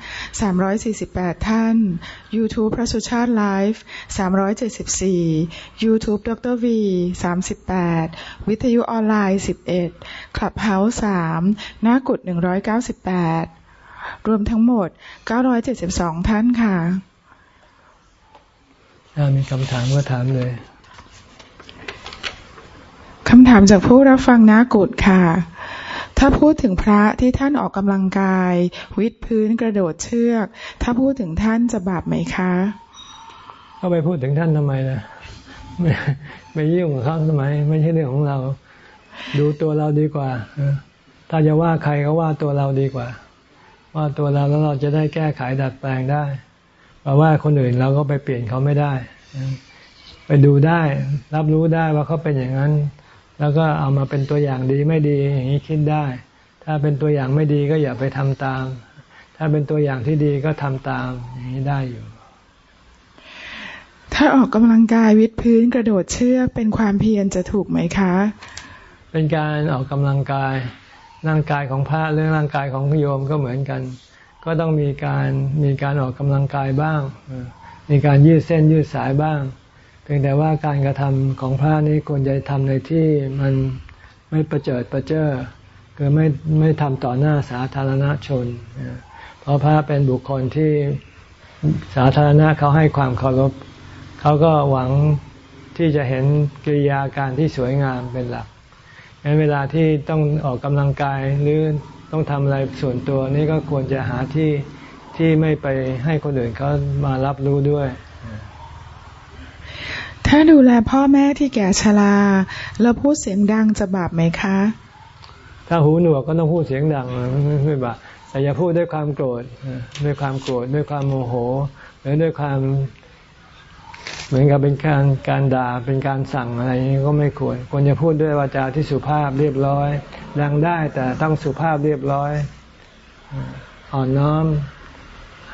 348 ท่าน YouTube พระสุชาติไลฟ์ 374 YouTube ดร V 38 วิทยุออนไลน์ 11 Clubhouse 3หน้ากุด 198 รวมทั้งหมด 972 ท่านค่ะถ้ามีคำถามก็ถามเลยคำถามจากผู้รับฟังนากุดค่ะ ถ้าพูดถึงพระที่ท่านออกกำลังกาย วิดพื้นกระโดดเชือก ถ้าพูดถึงท่านจะบาปไหมคะก็ไปพูดถึงท่านทำไมนะไม่ไม่ยุ่งกับเขาทำไม ไม่ใช่เรื่องของเรา ดูตัวเราดีกว่าถ้าจะว่าใครก็ว่าตัวเราดีกว่า ว่าตัวเราแล้วเราจะได้แก้ไขดัดแปลงได้เพราะว่าคนอื่นเราก็ไปเปลี่ยนเขาไม่ได้ ไปดูได้ รับรู้ได้ว่าเขาเป็นอย่างนั้น แล้วก็เอามาเป็นตัวอย่างดีไม่ดีอย่างนี้คิดได้ ถ้าเป็นตัวอย่างไม่ดีก็อย่าไปทำตาม ถ้าเป็นตัวอย่างที่ดีก็ทำตามอย่างนี้ได้อยู่ ถ้าออกกำลังกายวิดพื้นกระโดดเชือกเป็นความเพียรจะถูกไหมคะ เป็นการออกกำลังกาย ร่างกายของพระเรื่อร่างกายของโยมก็เหมือนกัน ก็ต้องมีการมีการออกกำลังกายบ้าง มีการยืดเส้นยืดสายบ้าง เพียงแต่ว่าการกระทำของพระนี้ควรจะทำในที่มันไม่ประเจิดประเจ้อคือไม่ไม่ทำต่อหน้าสาธารณชน เพราะพระเป็นบุคคลที่สาธารณะเขาให้ความเคารพ เขาก็หวังที่จะเห็นกิริยาการที่สวยงามเป็นหลัก เวลาที่ต้องออกกำลังกายหรือต้องทำอะไรส่วนตัวนี่ก็ควรจะหาที่ที่ไม่ไปให้คนอื่นเขามารับรู้ด้วย ถ้าดูแลพ่อแม่ที่แก่ชราแล้วพูดเสียงดังจะบาปไหมคะ ถ้าหูหนวกก็ต้องพูดเสียงดังไม่บาปแต่อย่าพูดด้วยความโกรธด้วยความโกรธด้วยความโมโห หรือด้วยความ เหมือนกับเป็นการการด่าเป็นการสั่งอะไรนี้ก็ไม่ควรควรจะพูดด้วยวาจาที่สุภาพเรียบร้อย ดังได้แต่ต้องสุภาพเรียบร้อย อ่อนน้อม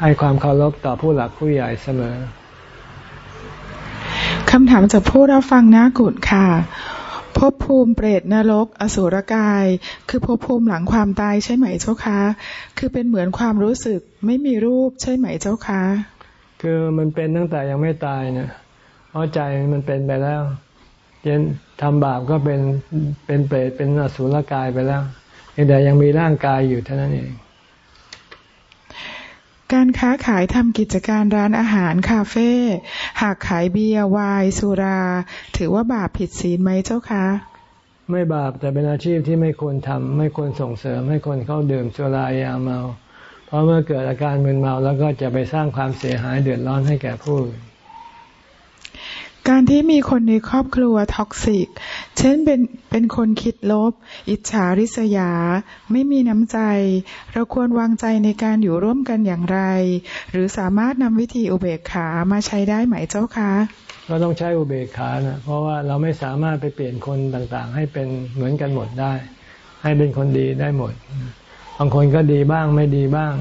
ให้ความเคารพต่อผู้หลักผู้ใหญ่เสมอคำถามจากผู้รับฟังนากุดค่ะภพภูมิเปรตนรก อสุรกาย คือภพภูมิหลังความตายใช่ไหมเจ้าคะ คือเป็นเหมือนความรู้สึกไม่มีรูปใช่ไหมเจ้าคะ คือมันเป็นตั้งแต่ยังไม่ตายเนี่ยเพราะใจมันเป็นไปแล้วยันทำบาปก็เป็นเป็นเปรตเป็นอสุรกายไปแล้วแต่ยังมีร่างกายอยู่เท่านั้นเอง การค้าขายทำกิจการร้านอาหารคาเฟ่หากขายเบียร์ไวน์สุรา ถือว่าบาปผิดศีลไหมเจ้าคะ ไม่บาปแต่เป็นอาชีพที่ไม่ควรทำไม่ควรส่งเสริมให้คนเข้าดื่มสุรายาเมา เพราะเมื่อเกิดอาการมึนเมาแล้วก็จะไปสร้างความเสียหายเดือดร้อนให้แก่ผู้อื่นการที่มีคนในครอบครัวท็อกซิก เช่นเป็นเป็นคนคิดลบ อิจฉาริษยา ไม่มีน้ำใจ เราควรวางใจในการอยู่ร่วมกันอย่างไร หรือสามารถนำวิธีอุเบกขามาใช้ได้ไหมเจ้าคะก็ต้องใช้อุเบกขานะเพราะว่าเราไม่สามารถไปเปลี่ยนคนต่างๆ ให้เป็นเหมือนกันหมดได้ ให้เป็นคนดีได้หมด บางคนก็ดีบ้างไม่ดีบ้าง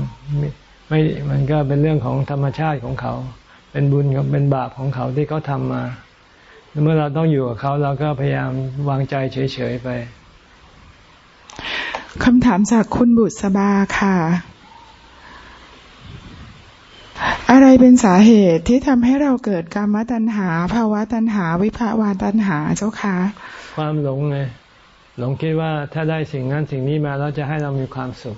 ไม่มันก็เป็นเรื่องของธรรมชาติของเขา เป็นบุญกับเป็นบาปของเขาที่เขาทำมา เมื่อเราต้องอยู่กับเขาเราก็พยายามวางใจเฉยๆไปคำถามจากคุณบุษบาค่ะ อะไรเป็นสาเหตุที่ทำให้เราเกิดกรรมตัณหาภาวะตัณหา วิภาวะตัณหาเจ้าคะความหลงไง หลงคิดว่าถ้าได้สิ่งนั้นสิ่งนี้มาแล้วจะให้เรามีความสุข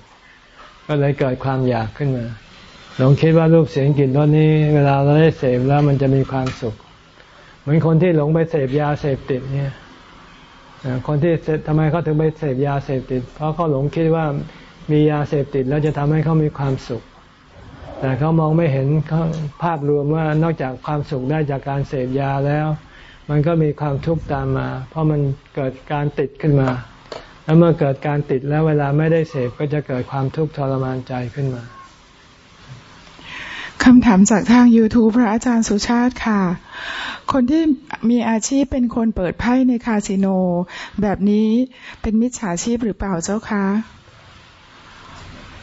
ก็เลยเกิดความอยากขึ้นมาหลงคิดว่ารูปเสียงกลิ่นรสนี้ เวลาเราได้เสพแล้วมันจะมีความสุข เหมือนคนที่หลงไปเสพยาเสพติดเนี่ยคนที่ทำไมเขาถึงไปเสพยาเสพติด เพราะเขาหลงคิดว่ามียาเสพติดแล้วจะทำให้เขามีความสุข แต่เขามองไม่เห็นภาพรวมว่านอกจากความสุขได้จากการเสพยาแล้ว มันก็มีความทุกข์ตามมา เพราะมันเกิดการติดขึ้นมา แล้วเมื่อเกิดการติดแล้วเวลาไม่ได้เสพก็จะเกิดความทุกข์ทรมานใจขึ้นมาคำถามจากทาง YouTube พระอาจารย์สุชาติค่ะ คนที่มีอาชีพเป็นคนเปิดไพ่ในคาสิโน แบบนี้เป็นมิจฉาชีพหรือเปล่าเจ้าคะ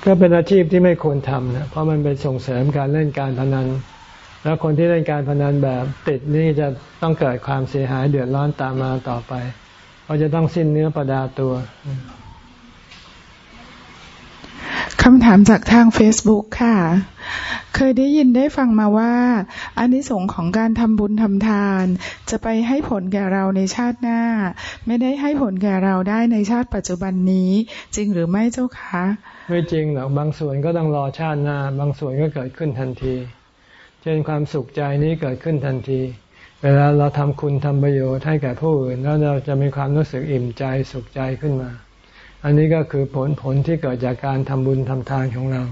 ก็เป็นอาชีพที่ไม่ควรทำนะ เพราะมันเป็นส่งเสริมการเล่นการพนัน แล้วคนที่เล่นการพนันแบบติดนี่จะต้องเกิดความเสียหายเดือดร้อนตามมาต่อไปเพราะจะต้องสิ้นเนื้อประดาตัวคำถามจากทาง Facebook ค่ะ เคยได้ยินได้ฟังมาว่าอานิสงส์ของการทำบุญทำทาน จะไปให้ผลแก่เราในชาติหน้า ไม่ได้ให้ผลแก่เราได้ในชาติปัจจุบันนี้ จริงหรือไม่เจ้าคะ ไม่จริงหรอกบางส่วนก็ต้องรอชาติหน้า บางส่วนก็เกิดขึ้นทันที เช่นความสุขใจนี้เกิดขึ้นทันที เวลาเราทำคุณทำประโยชน์ให้แก่ผู้อื่น แล้วเราจะมีความรู้สึกอิ่มใจสุขใจขึ้นมา อันนี้ก็คือผลผลที่เกิดจากการทำบุญทำทานของเรา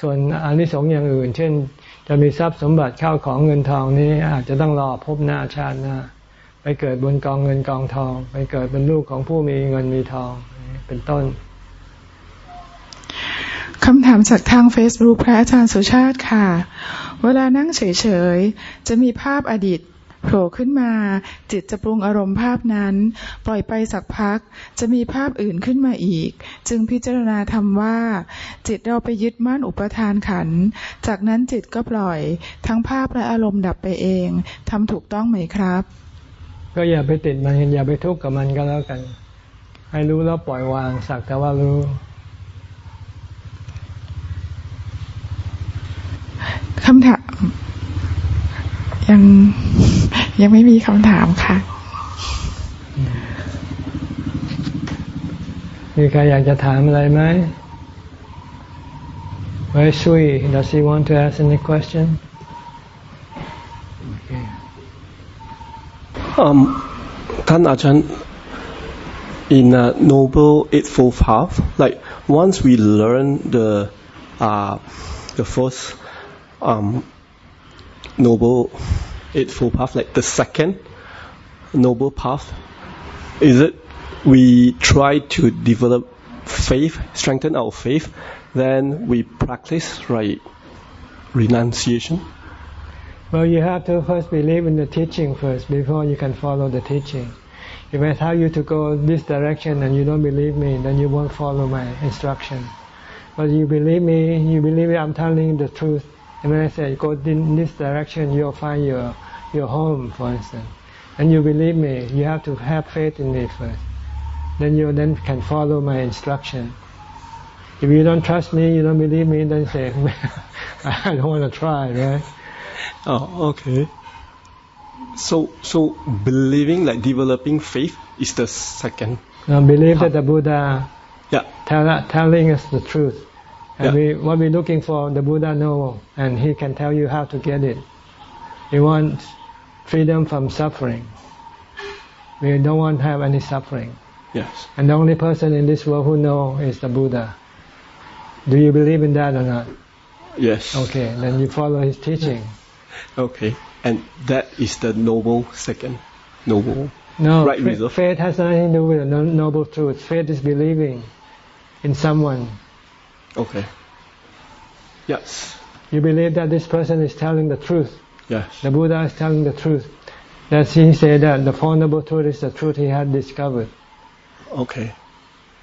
ส่วนอันที่สองอย่างอื่น เช่น จะมีทรัพย์สมบัติเข้าของเงินทองนี้อาจจะต้องรอพบหน้าชาติหน้าไปเกิดบนกองเงินกองทอง ไปเกิดเป็นลูกของผู้มีเงินมีทองเป็นต้นคำถามจากทาง Facebook พระอาจารย์สุชาติค่ะ เวลานั่งเฉยๆ จะมีภาพอดีตโผล่ขึ้นมา จิตจะปรุงอารมณ์ภาพนั้น ปล่อยไปสักพัก จะมีภาพอื่นขึ้นมาอีก จึงพิจารณาทำว่า จิตเราไปยึดมั่นอุปทานขัน จากนั้นจิตก็ปล่อย ทั้งภาพและอารมณ์ดับไปเองทำถูกต้องไหมครับ ก็อย่าไปติดมันอย่าไปทุกข์กับมันก็แล้วกัน ให้รู้แล้วปล่อยวางสักแต่ว่ารู้ คำถาม ยังยังไม่มีคำถามค่ะ มีใครอยากจะถามอะไรไหม Where is Sui? Does he want to ask any question? Okay. Um, ท่านอาจารย์ in a noble eightfold path, like once we learn the uh, the first um, noble eightfold path, like the second noble path, is it we try to develop faith, strengthen our faith, then we practice right renunciation? Well, you have to first believe in the teaching first before you can follow the teaching. If I tell you to go this direction and you don't believe me, then you won't follow my instruction. But you believe me, you believe me, I'm telling the truth, when I say go in this direction, you'll find your your home, for instance. And you believe me, you have to have faith in me first. Then you then can follow my instruction. If you don't trust me, you don't believe me, then say, [laughs] I don't want to try, right? Oh, okay. So, so believing, like developing faith, is the second. Now, believe that the Buddha, yeah, tell, telling us the truth. And yeah. we, what we're looking for, the Buddha know, and he can tell you how to get it. We want freedom from suffering. We don't want to have any suffering. Yes. And the only person in this world who know is the Buddha. Do you believe in that or not? Yes. Okay, then you follow his teaching. [laughs] Okay, and that is the noble second, noble. No, right faith has nothing to do with the noble truth. Faith is believing in someone Okay. Yes. You believe that this person is telling the truth. Yes. The Buddha is telling the truth. That he said that the Four Noble Truths is the truth he had discovered. Okay.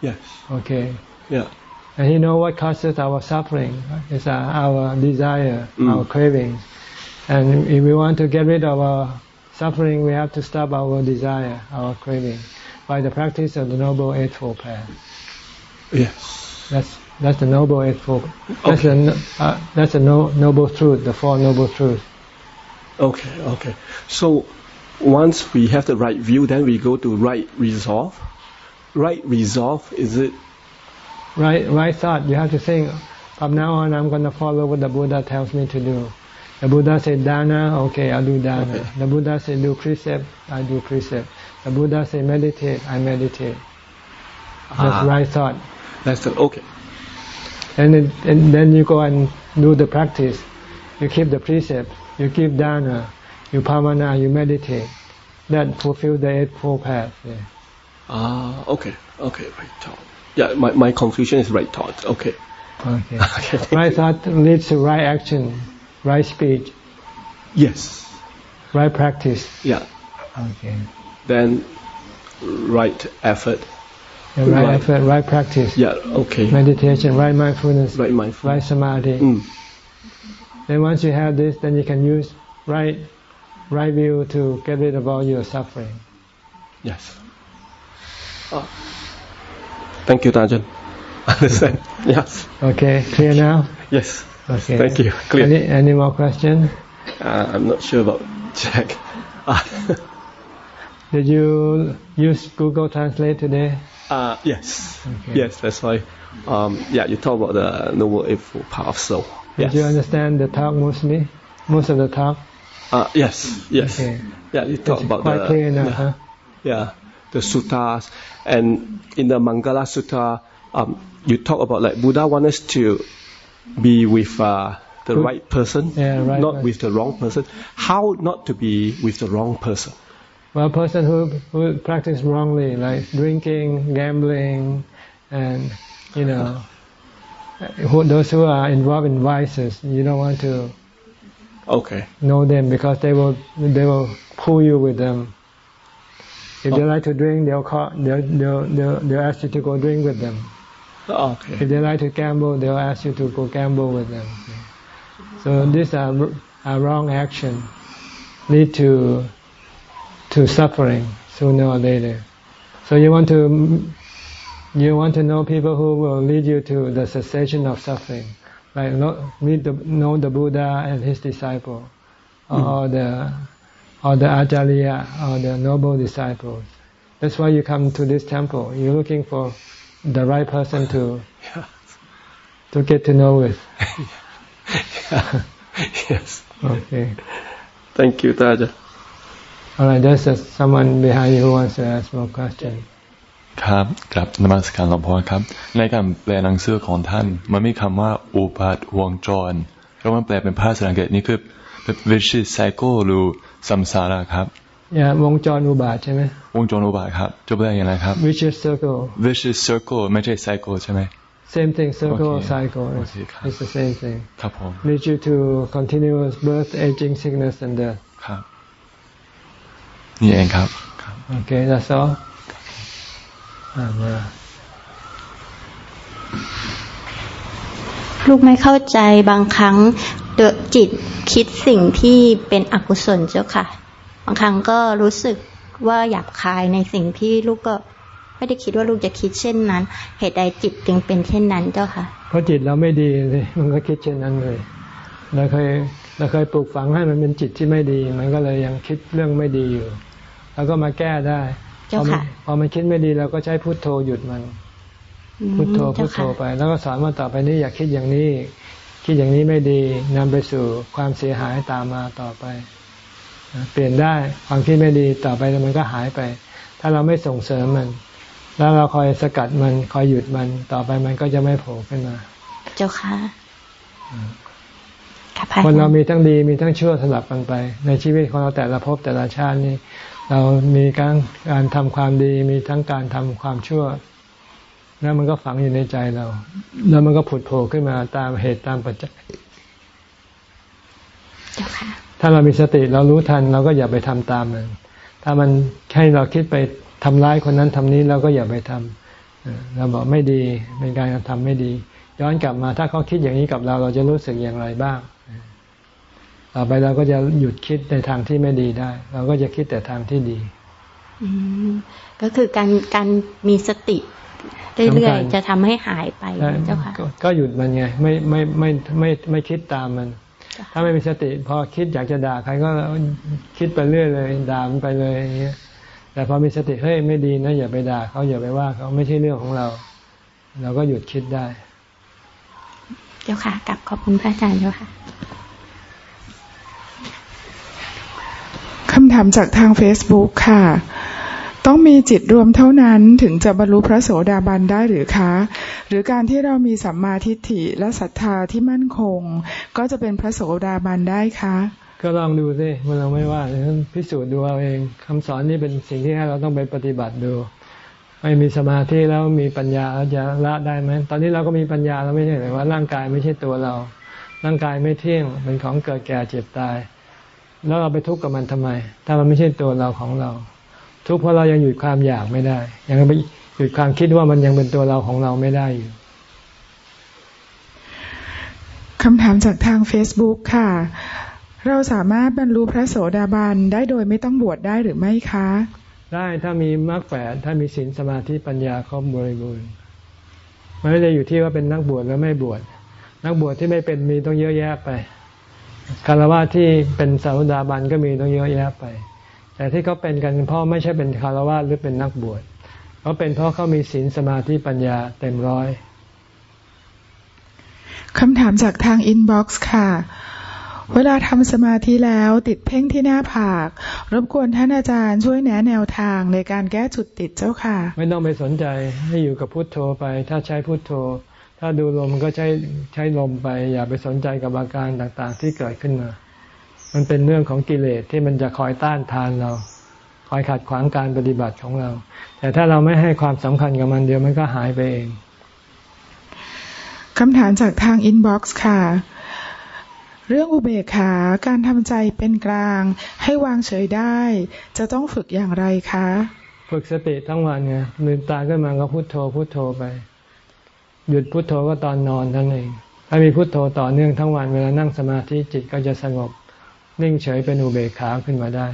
Yes. Okay. Yeah. And he know what causes our suffering. It's our, our desire, Mm. our cravings. And if we want to get rid of our suffering, we have to stop our desire, our craving, by the practice of the Noble Eightfold Path. Yes. That's that's the Noble Eightfold. That's Okay. the no- uh, that's the no, Noble Truth, the Four Noble Truths. Okay. Okay. So once we have the right view, then we go to right resolve. Right resolve is it? Right, right thought. You have to think. From now on, I'm going to follow what the Buddha tells me to do. The Buddha said dana, okay, I'll do dana. Okay. The Buddha said do precept, I do precept. The Buddha said meditate, I meditate. That's Ah. right thought. That's the okay. And, it, and then you go and do the practice. You keep the precept. You keep dana. You pamana. You meditate. That fulfill the eightfold path. Yeah. Ah. Okay. Okay. Right thought. Yeah. My my confusion is right thought. Okay. Okay. [laughs] Okay. right thought leads to right action, right speech, Yes. right practice. Yeah. Okay. Then right effort. Yeah, right, Right. effort, right practice. Yeah. Okay. Meditation, right mindfulness, Right mindful. right samadhi. Mm. Then once you have this, then you can use right, right view to get rid of all your suffering. Yes. Ah. Thank you, Tajan. [laughs] Understand? yes. Okay, clear now? Yes. Okay. Thank you. Clear. Any, any more questions? Uh, I'm not sure about Jack. [laughs] Did you use Google Translate today? Uh, yes. Okay. Yes, that's why. Um, yeah, you talk about the noble eightfold path of soul. Did Yes. you understand the talk mostly? Most of the talk? Uh, yes. Yes. Okay. Yeah, you talk It's about quite the clear enough, yeah, huh? yeah, the suttas, and in the Mangala Sutta, um, you talk about like Buddha wants us to be with uh, the Good. right person, Yeah, right not person. with the wrong person. How not to be with the wrong person? Well, a person who who practice wrongly, like drinking, gambling, and you know, uh, who, those who are involved in vices, you don't want to Okay. know them because they will they will pull you with them. If they Oh. like to drink, they'll call they'll, they'll they'll they'll ask you to go drink with them. Oh, okay. If they like to gamble, they'll ask you to go gamble with them. So these are, are wrong action, lead to to suffering sooner or later. So you want to you want to know people who will lead you to the cessation of suffering, like know, meet the, know the Buddha and his disciple, or hmm. the or the Acharya or the noble disciples. That's why you come to this temple. You're looking for the right person to Yeah. to get to know with. [laughs] [laughs] yes. Okay. Thank you, Taja. All right. There's uh, someone behind you who wants to ask more question. ครับกลับนมัสการหลวงพ่อครับ ในการแปลหนังสือของท่าน มันมีคำว่าอุปาทวงจรแล้วมันแปลเป็นภาษาอังกฤษนี่คือ vicious cycle หรือสัมสาระครับอย่าวงจรอุบาทใช่ไหมวงจรอุบาทครับจะแปลอย่างไรครับ vicious circle vicious circle ไม่ใช่ cycle ใช่ไหม same thing circle Okay. cycle is, Okay, ครับ it's the same thing ครับผม lead you to continuous birth aging sickness and death ครับ นี่เองครับครับ okay that's all อ่ามาลูกไม่เข้าใจบางครั้งเดอะจิตคิดสิ่งที่เป็นอกุศลเจ้าค่ะ บางครั้งก็รู้สึกว่าหยาบคายในสิ่งที่ลูกก็ไม่ได้คิดว่าลูกจะคิดเช่นนั้น เหตุใดจิตจึงเป็นเช่นนั้นเจ้าค่ะ เพราะจิตเราไม่ดีเลยมันก็คิดเช่นนั้นเลยเราเคย เราเคยปลูกฝังให้มันเป็นจิตที่ไม่ดี มันก็เลยยังคิดเรื่องไม่ดีอยู่ แล้วก็มาแก้ได้พเจ้าอมันค่ะพอมันคิดไม่ดีเราก็ใช้พุทโธหยุดมันอืมพุทโธพุเจ้าทโธค่ะไป แล้วก็สอนว่าต่อไปนี้อย่าคิดอย่างนี้ คิดอย่างนี้ไม่ดีนำไปสู่ความเสียหายตามมาต่อไปนะเปลี่ยนได้ความคิดไม่ดีต่อไปมันก็หายไป ถ้าเราไม่ส่งเสริมมัน แล้วเราคอยสกัดมันคอยหยุดมันต่อไปมันก็จะไม่โผล่ขึ้นมา เจ้าค่ะ ค่ะพะคนเรามีทั้งดีมีทั้งชั่วสลับกันไป ในชีวิตของเราแต่ละภพแต่ละชาตินี่เรามีการการทำความดี มีทั้งการทำความชั่ว แล้วมันก็ฝังอยู่ในใจเรา แล้วมันก็ผุดโผล่ขึ้นมาตามเหตุตามปัจจัยเจ้าค่ะทถ้าเรามีสติเรารู้ทันเราก็อย่าไปทำตามมัน ถ้ามันให้เราคิดไปทำร้ายคนนั้นทำนี้เราก็อย่าไปทำเราบอกไม่ดีเป็นการทำไม่ดี ย้อนกลับมาถ้าเขาคิดอย่างนี้กับเราเราจะรู้สึกอย่างไรบ้าง ต่อไปเราก็จะหยุดคิดในทางที่ไม่ดีได้ เราก็จะคิดแต่ทางที่ดีก็คือการการมีสติเรื่อยๆจะทำให้หายไปเจ้าค่ะก็หยุดมันไง ไม่ไม่ไม่ไม่ไม่คิดตามมัน ถ้าไม่มีสติ พอคิดอยากจะด่าใครก็คิดไปเรื่อยเลยด่ามันไปเลยอย่างเงี้ยแต่พอมีสติเฮ้ยไม่ดีนะอย่าไปด่าเขาอย่าไปว่าเขาไม่ใช่เรื่องของเรา เราก็หยุดคิดได้ เจ้าค่ะกลับขอบคุณพระอาจารย์เจ้าค่ะคำ ถามจากทาง Facebook ค่ะ ต้องมีจิตรวมเท่านั้นถึงจะบรรลุพระโสดาบันได้หรือคะ หรือการที่เรามีสัมมาทิฏฐิและศรัทธาที่มั่นคง ก็จะเป็นพระโสดาบันได้คะก็ลองดูสิมันเราไม่ว่าพิสูจน์ดูเอาเองคำสอนนี้เป็นสิ่งที่ให้เราต้องไปปฏิบัติดู ไม่มีสมาธิแล้วมีปัญญาจะละได้ไหมตอนนี้เราก็มีปัญญาแล้วไม่ใช่หรือว่าร่างกายไม่ใช่ตัวเรา ร่างกายไม่เที่ยงเป็นของเกิดแก่เจ็บตาย แล้วเราไปทุกข์กับมันทำไม ถ้ามันไม่ใช่ตัวเราของเรา ทุกข์เพราะเรายังหยุดความอยากไม่ได้ ยังไปหยุดความคิดว่ามันยังเป็นตัวเราของเราไม่ได้อยู่คำถามจากทาง Facebook ค่ะ เราสามารถบรรลุพระโสดาบันได้โดยไม่ต้องบวชได้หรือไม่คะ ได้ถ้ามีมรรคแปดถ้ามีศีลสมาธิปัญญาครบบริบูรณ์มันไม่ได้อยู่ที่ว่าเป็นนักบวชแล้วไม่บวชนักบวชที่ไม่เป็นมีต้องเยอะแยะไป คารวะที่เป็นสาวดาบันก็มีต้องเยอะแยะไป แต่ที่เขาเป็นกันเพราะไม่ใช่เป็นคารวะหรือเป็นนักบวชเขาเป็นเพราะเขามีศีลสมาธิปัญญาเต็มร้อยคำถามจากทางอินบ็อกซ์ค่ะ เวลาทำสมาธิแล้วติดเพ่งที่หน้าผาก รบกวนท่านอาจารย์ช่วยแนะแนวทางในการแก้จุดติดเจ้าค่ะ ไม่ต้องไปสนใจให้อยู่กับพุทโธไป ถ้าใช้พุทโธ ถ้าดูลมก็ใช้ใช้ลมไป อย่าไปสนใจกับอาการต่างๆ ที่เกิดขึ้นมา มันเป็นเรื่องของกิเลสที่มันจะคอยต้านทานเรา คอยขัดขวางการปฏิบัติของเรา แต่ถ้าเราไม่ให้ความสำคัญกับมันเดี๋ยวมันก็หายไปเองคำถามจากทาง inbox ค่ะ เรื่องอุเบกขา การทำใจเป็นกลาง ให้วางเฉยได้ จะต้องฝึกอย่างไรคะ ฝึกสติทั้งวันไงลืมตาขึ้นมาก็พุโทโธพุโทโธไป หยุดพุดโทโธก็ตอนนอนท่านเอง ถ้ามีพุโทโธต่อเนื่องทั้งวันเวลานั่งสมาธิจิตก็จะสงบนิ่งเฉยเป็นอุเบกขาขึ้นมาได้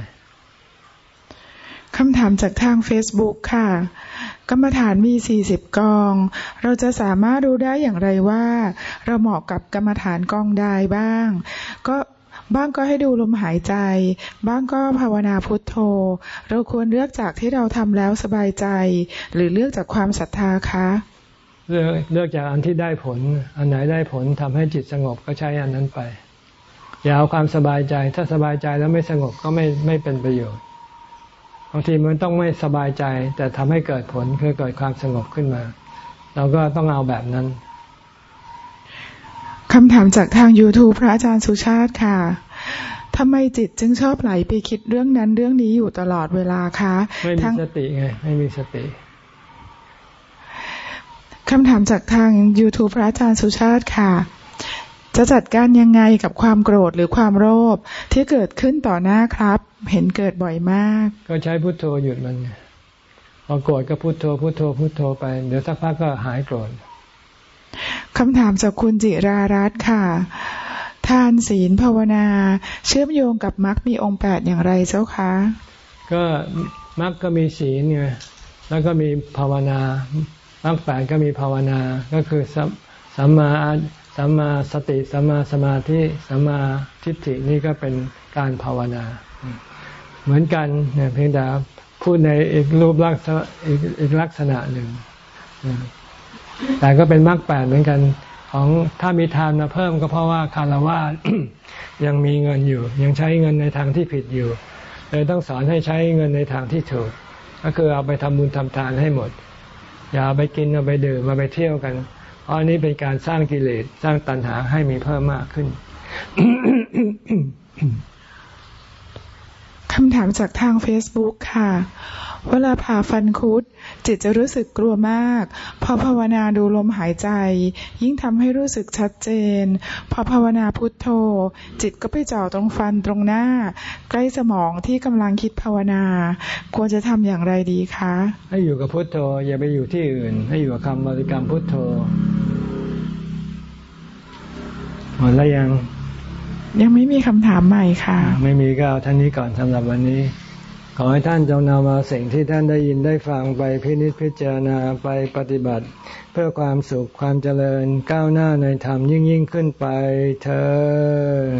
คำถามจากทาง Facebook ค่ะ กรรมฐานมี 40 กอง เราจะสามารถรู้ได้อย่างไรว่า เราเหมาะกับกรรมฐานกองใดบ้าง ก็บ้างก็ให้ดูลมหายใจ บ้างก็ภาวนาพุทโธ เราควรเลือกจากที่เราทำแล้วสบายใจ หรือเลือกจากความศรัทธาคะ เลือกเลือกจากอันที่ได้ผล อันไหนได้ผลทำให้จิตสงบก็ใช้อันนั้นไป อย่าเอาความสบายใจ ถ้าสบายใจแล้วไม่สงบก็ไม่ไม่เป็นประโยชน์บางทีมันต้องไม่สบายใจ แต่ทำให้เกิดผลคือเกิดความสงบขึ้นมา เราก็ต้องเอาแบบนั้นคำถามจากทาง YouTube พระอาจารย์สุชาติค่ะทำไมจิตจึงชอบไหลไปคิดเรื่องนั้นเรื่องนี้อยู่ตลอดเวลาคะ ไม่มีสติไง ไม่มีสติ คำถามจากทาง YouTube พระอาจารย์สุชาติค่ะ จะจัดการยังไงกับความโกรธหรือความโลภที่เกิดขึ้นต่อหน้าครับ เห็นเกิดบ่อยมาก ก็ใช้พุทโธหยุดมันพอโกรธก็พุทโธพุทโธพุทโธไป เดี๋ยวสักพักก็หายโกรธคำถามจากคุณจิรารัตน์ค่ะ ทานศีลภาวนา เชื่อมโยงกับมรรคมีองค์แปดอย่างไรเจ้าคะก็มรรคก็มีศีลไงแล้วก็มีภาวนา มรรคแปดก็มีภาวนา ก็คือสัมมาสัมมาสติ สัมมาสมาธิ สัมมาทิฏฐินี่ก็เป็นการภาวนา เหมือนกันเนี่ยเพียงแต่พูดในอีกรูปลักษณะอีกลักษณะหนึ่ง แต่ก็เป็นมรรคแปดเหมือนกันของถ้ามีทานมาเพิ่มก็เพราะว่าคารวะยังมีเงินอยู่ ยังใช้เงินในทางที่ผิดอยู่เลยต้องสอนให้ใช้เงินในทางที่ถูก ก็คือเอาไปทำบุญทำทานให้หมด อย่าไปกินเอาไปดื่มมาไปเที่ยวกันเพราะอันนี้เป็นการสร้างกิเลสสร้างตัณหาให้มีเพิ่มมากขึ้น คำถามจากทาง Facebook ค่ะ เวลาผ่าฟันคุด จิตจะรู้สึกกลัวมาก พอภาวนาดูลมหายใจ ยิ่งทำให้รู้สึกชัดเจน พอภาวนาพุทโธ จิตก็ไปจ่อตรงฟันตรงหน้า ใกล้สมองที่กำลังคิดภาวนา ควรจะทำอย่างไรดีคะ ให้อยู่กับพุทโธ อย่าไปอยู่ที่อื่น ให้อยู่กับคำบริกรรมพุทโธหมดแล้วยัง ยังไม่มีคำถามใหม่ค่ะ ไม่มีก็เอาท่านนี้ก่อนสำหรับวันนี้ ขอให้ท่านจงนำเอาสิ่งที่ท่านได้ยินได้ฟังไปพินิจพิจารณาไปปฏิบัติ เพื่อความสุขความเจริญก้าวหน้าในธรรมยิ่งยิ่งขึ้นไปเธอ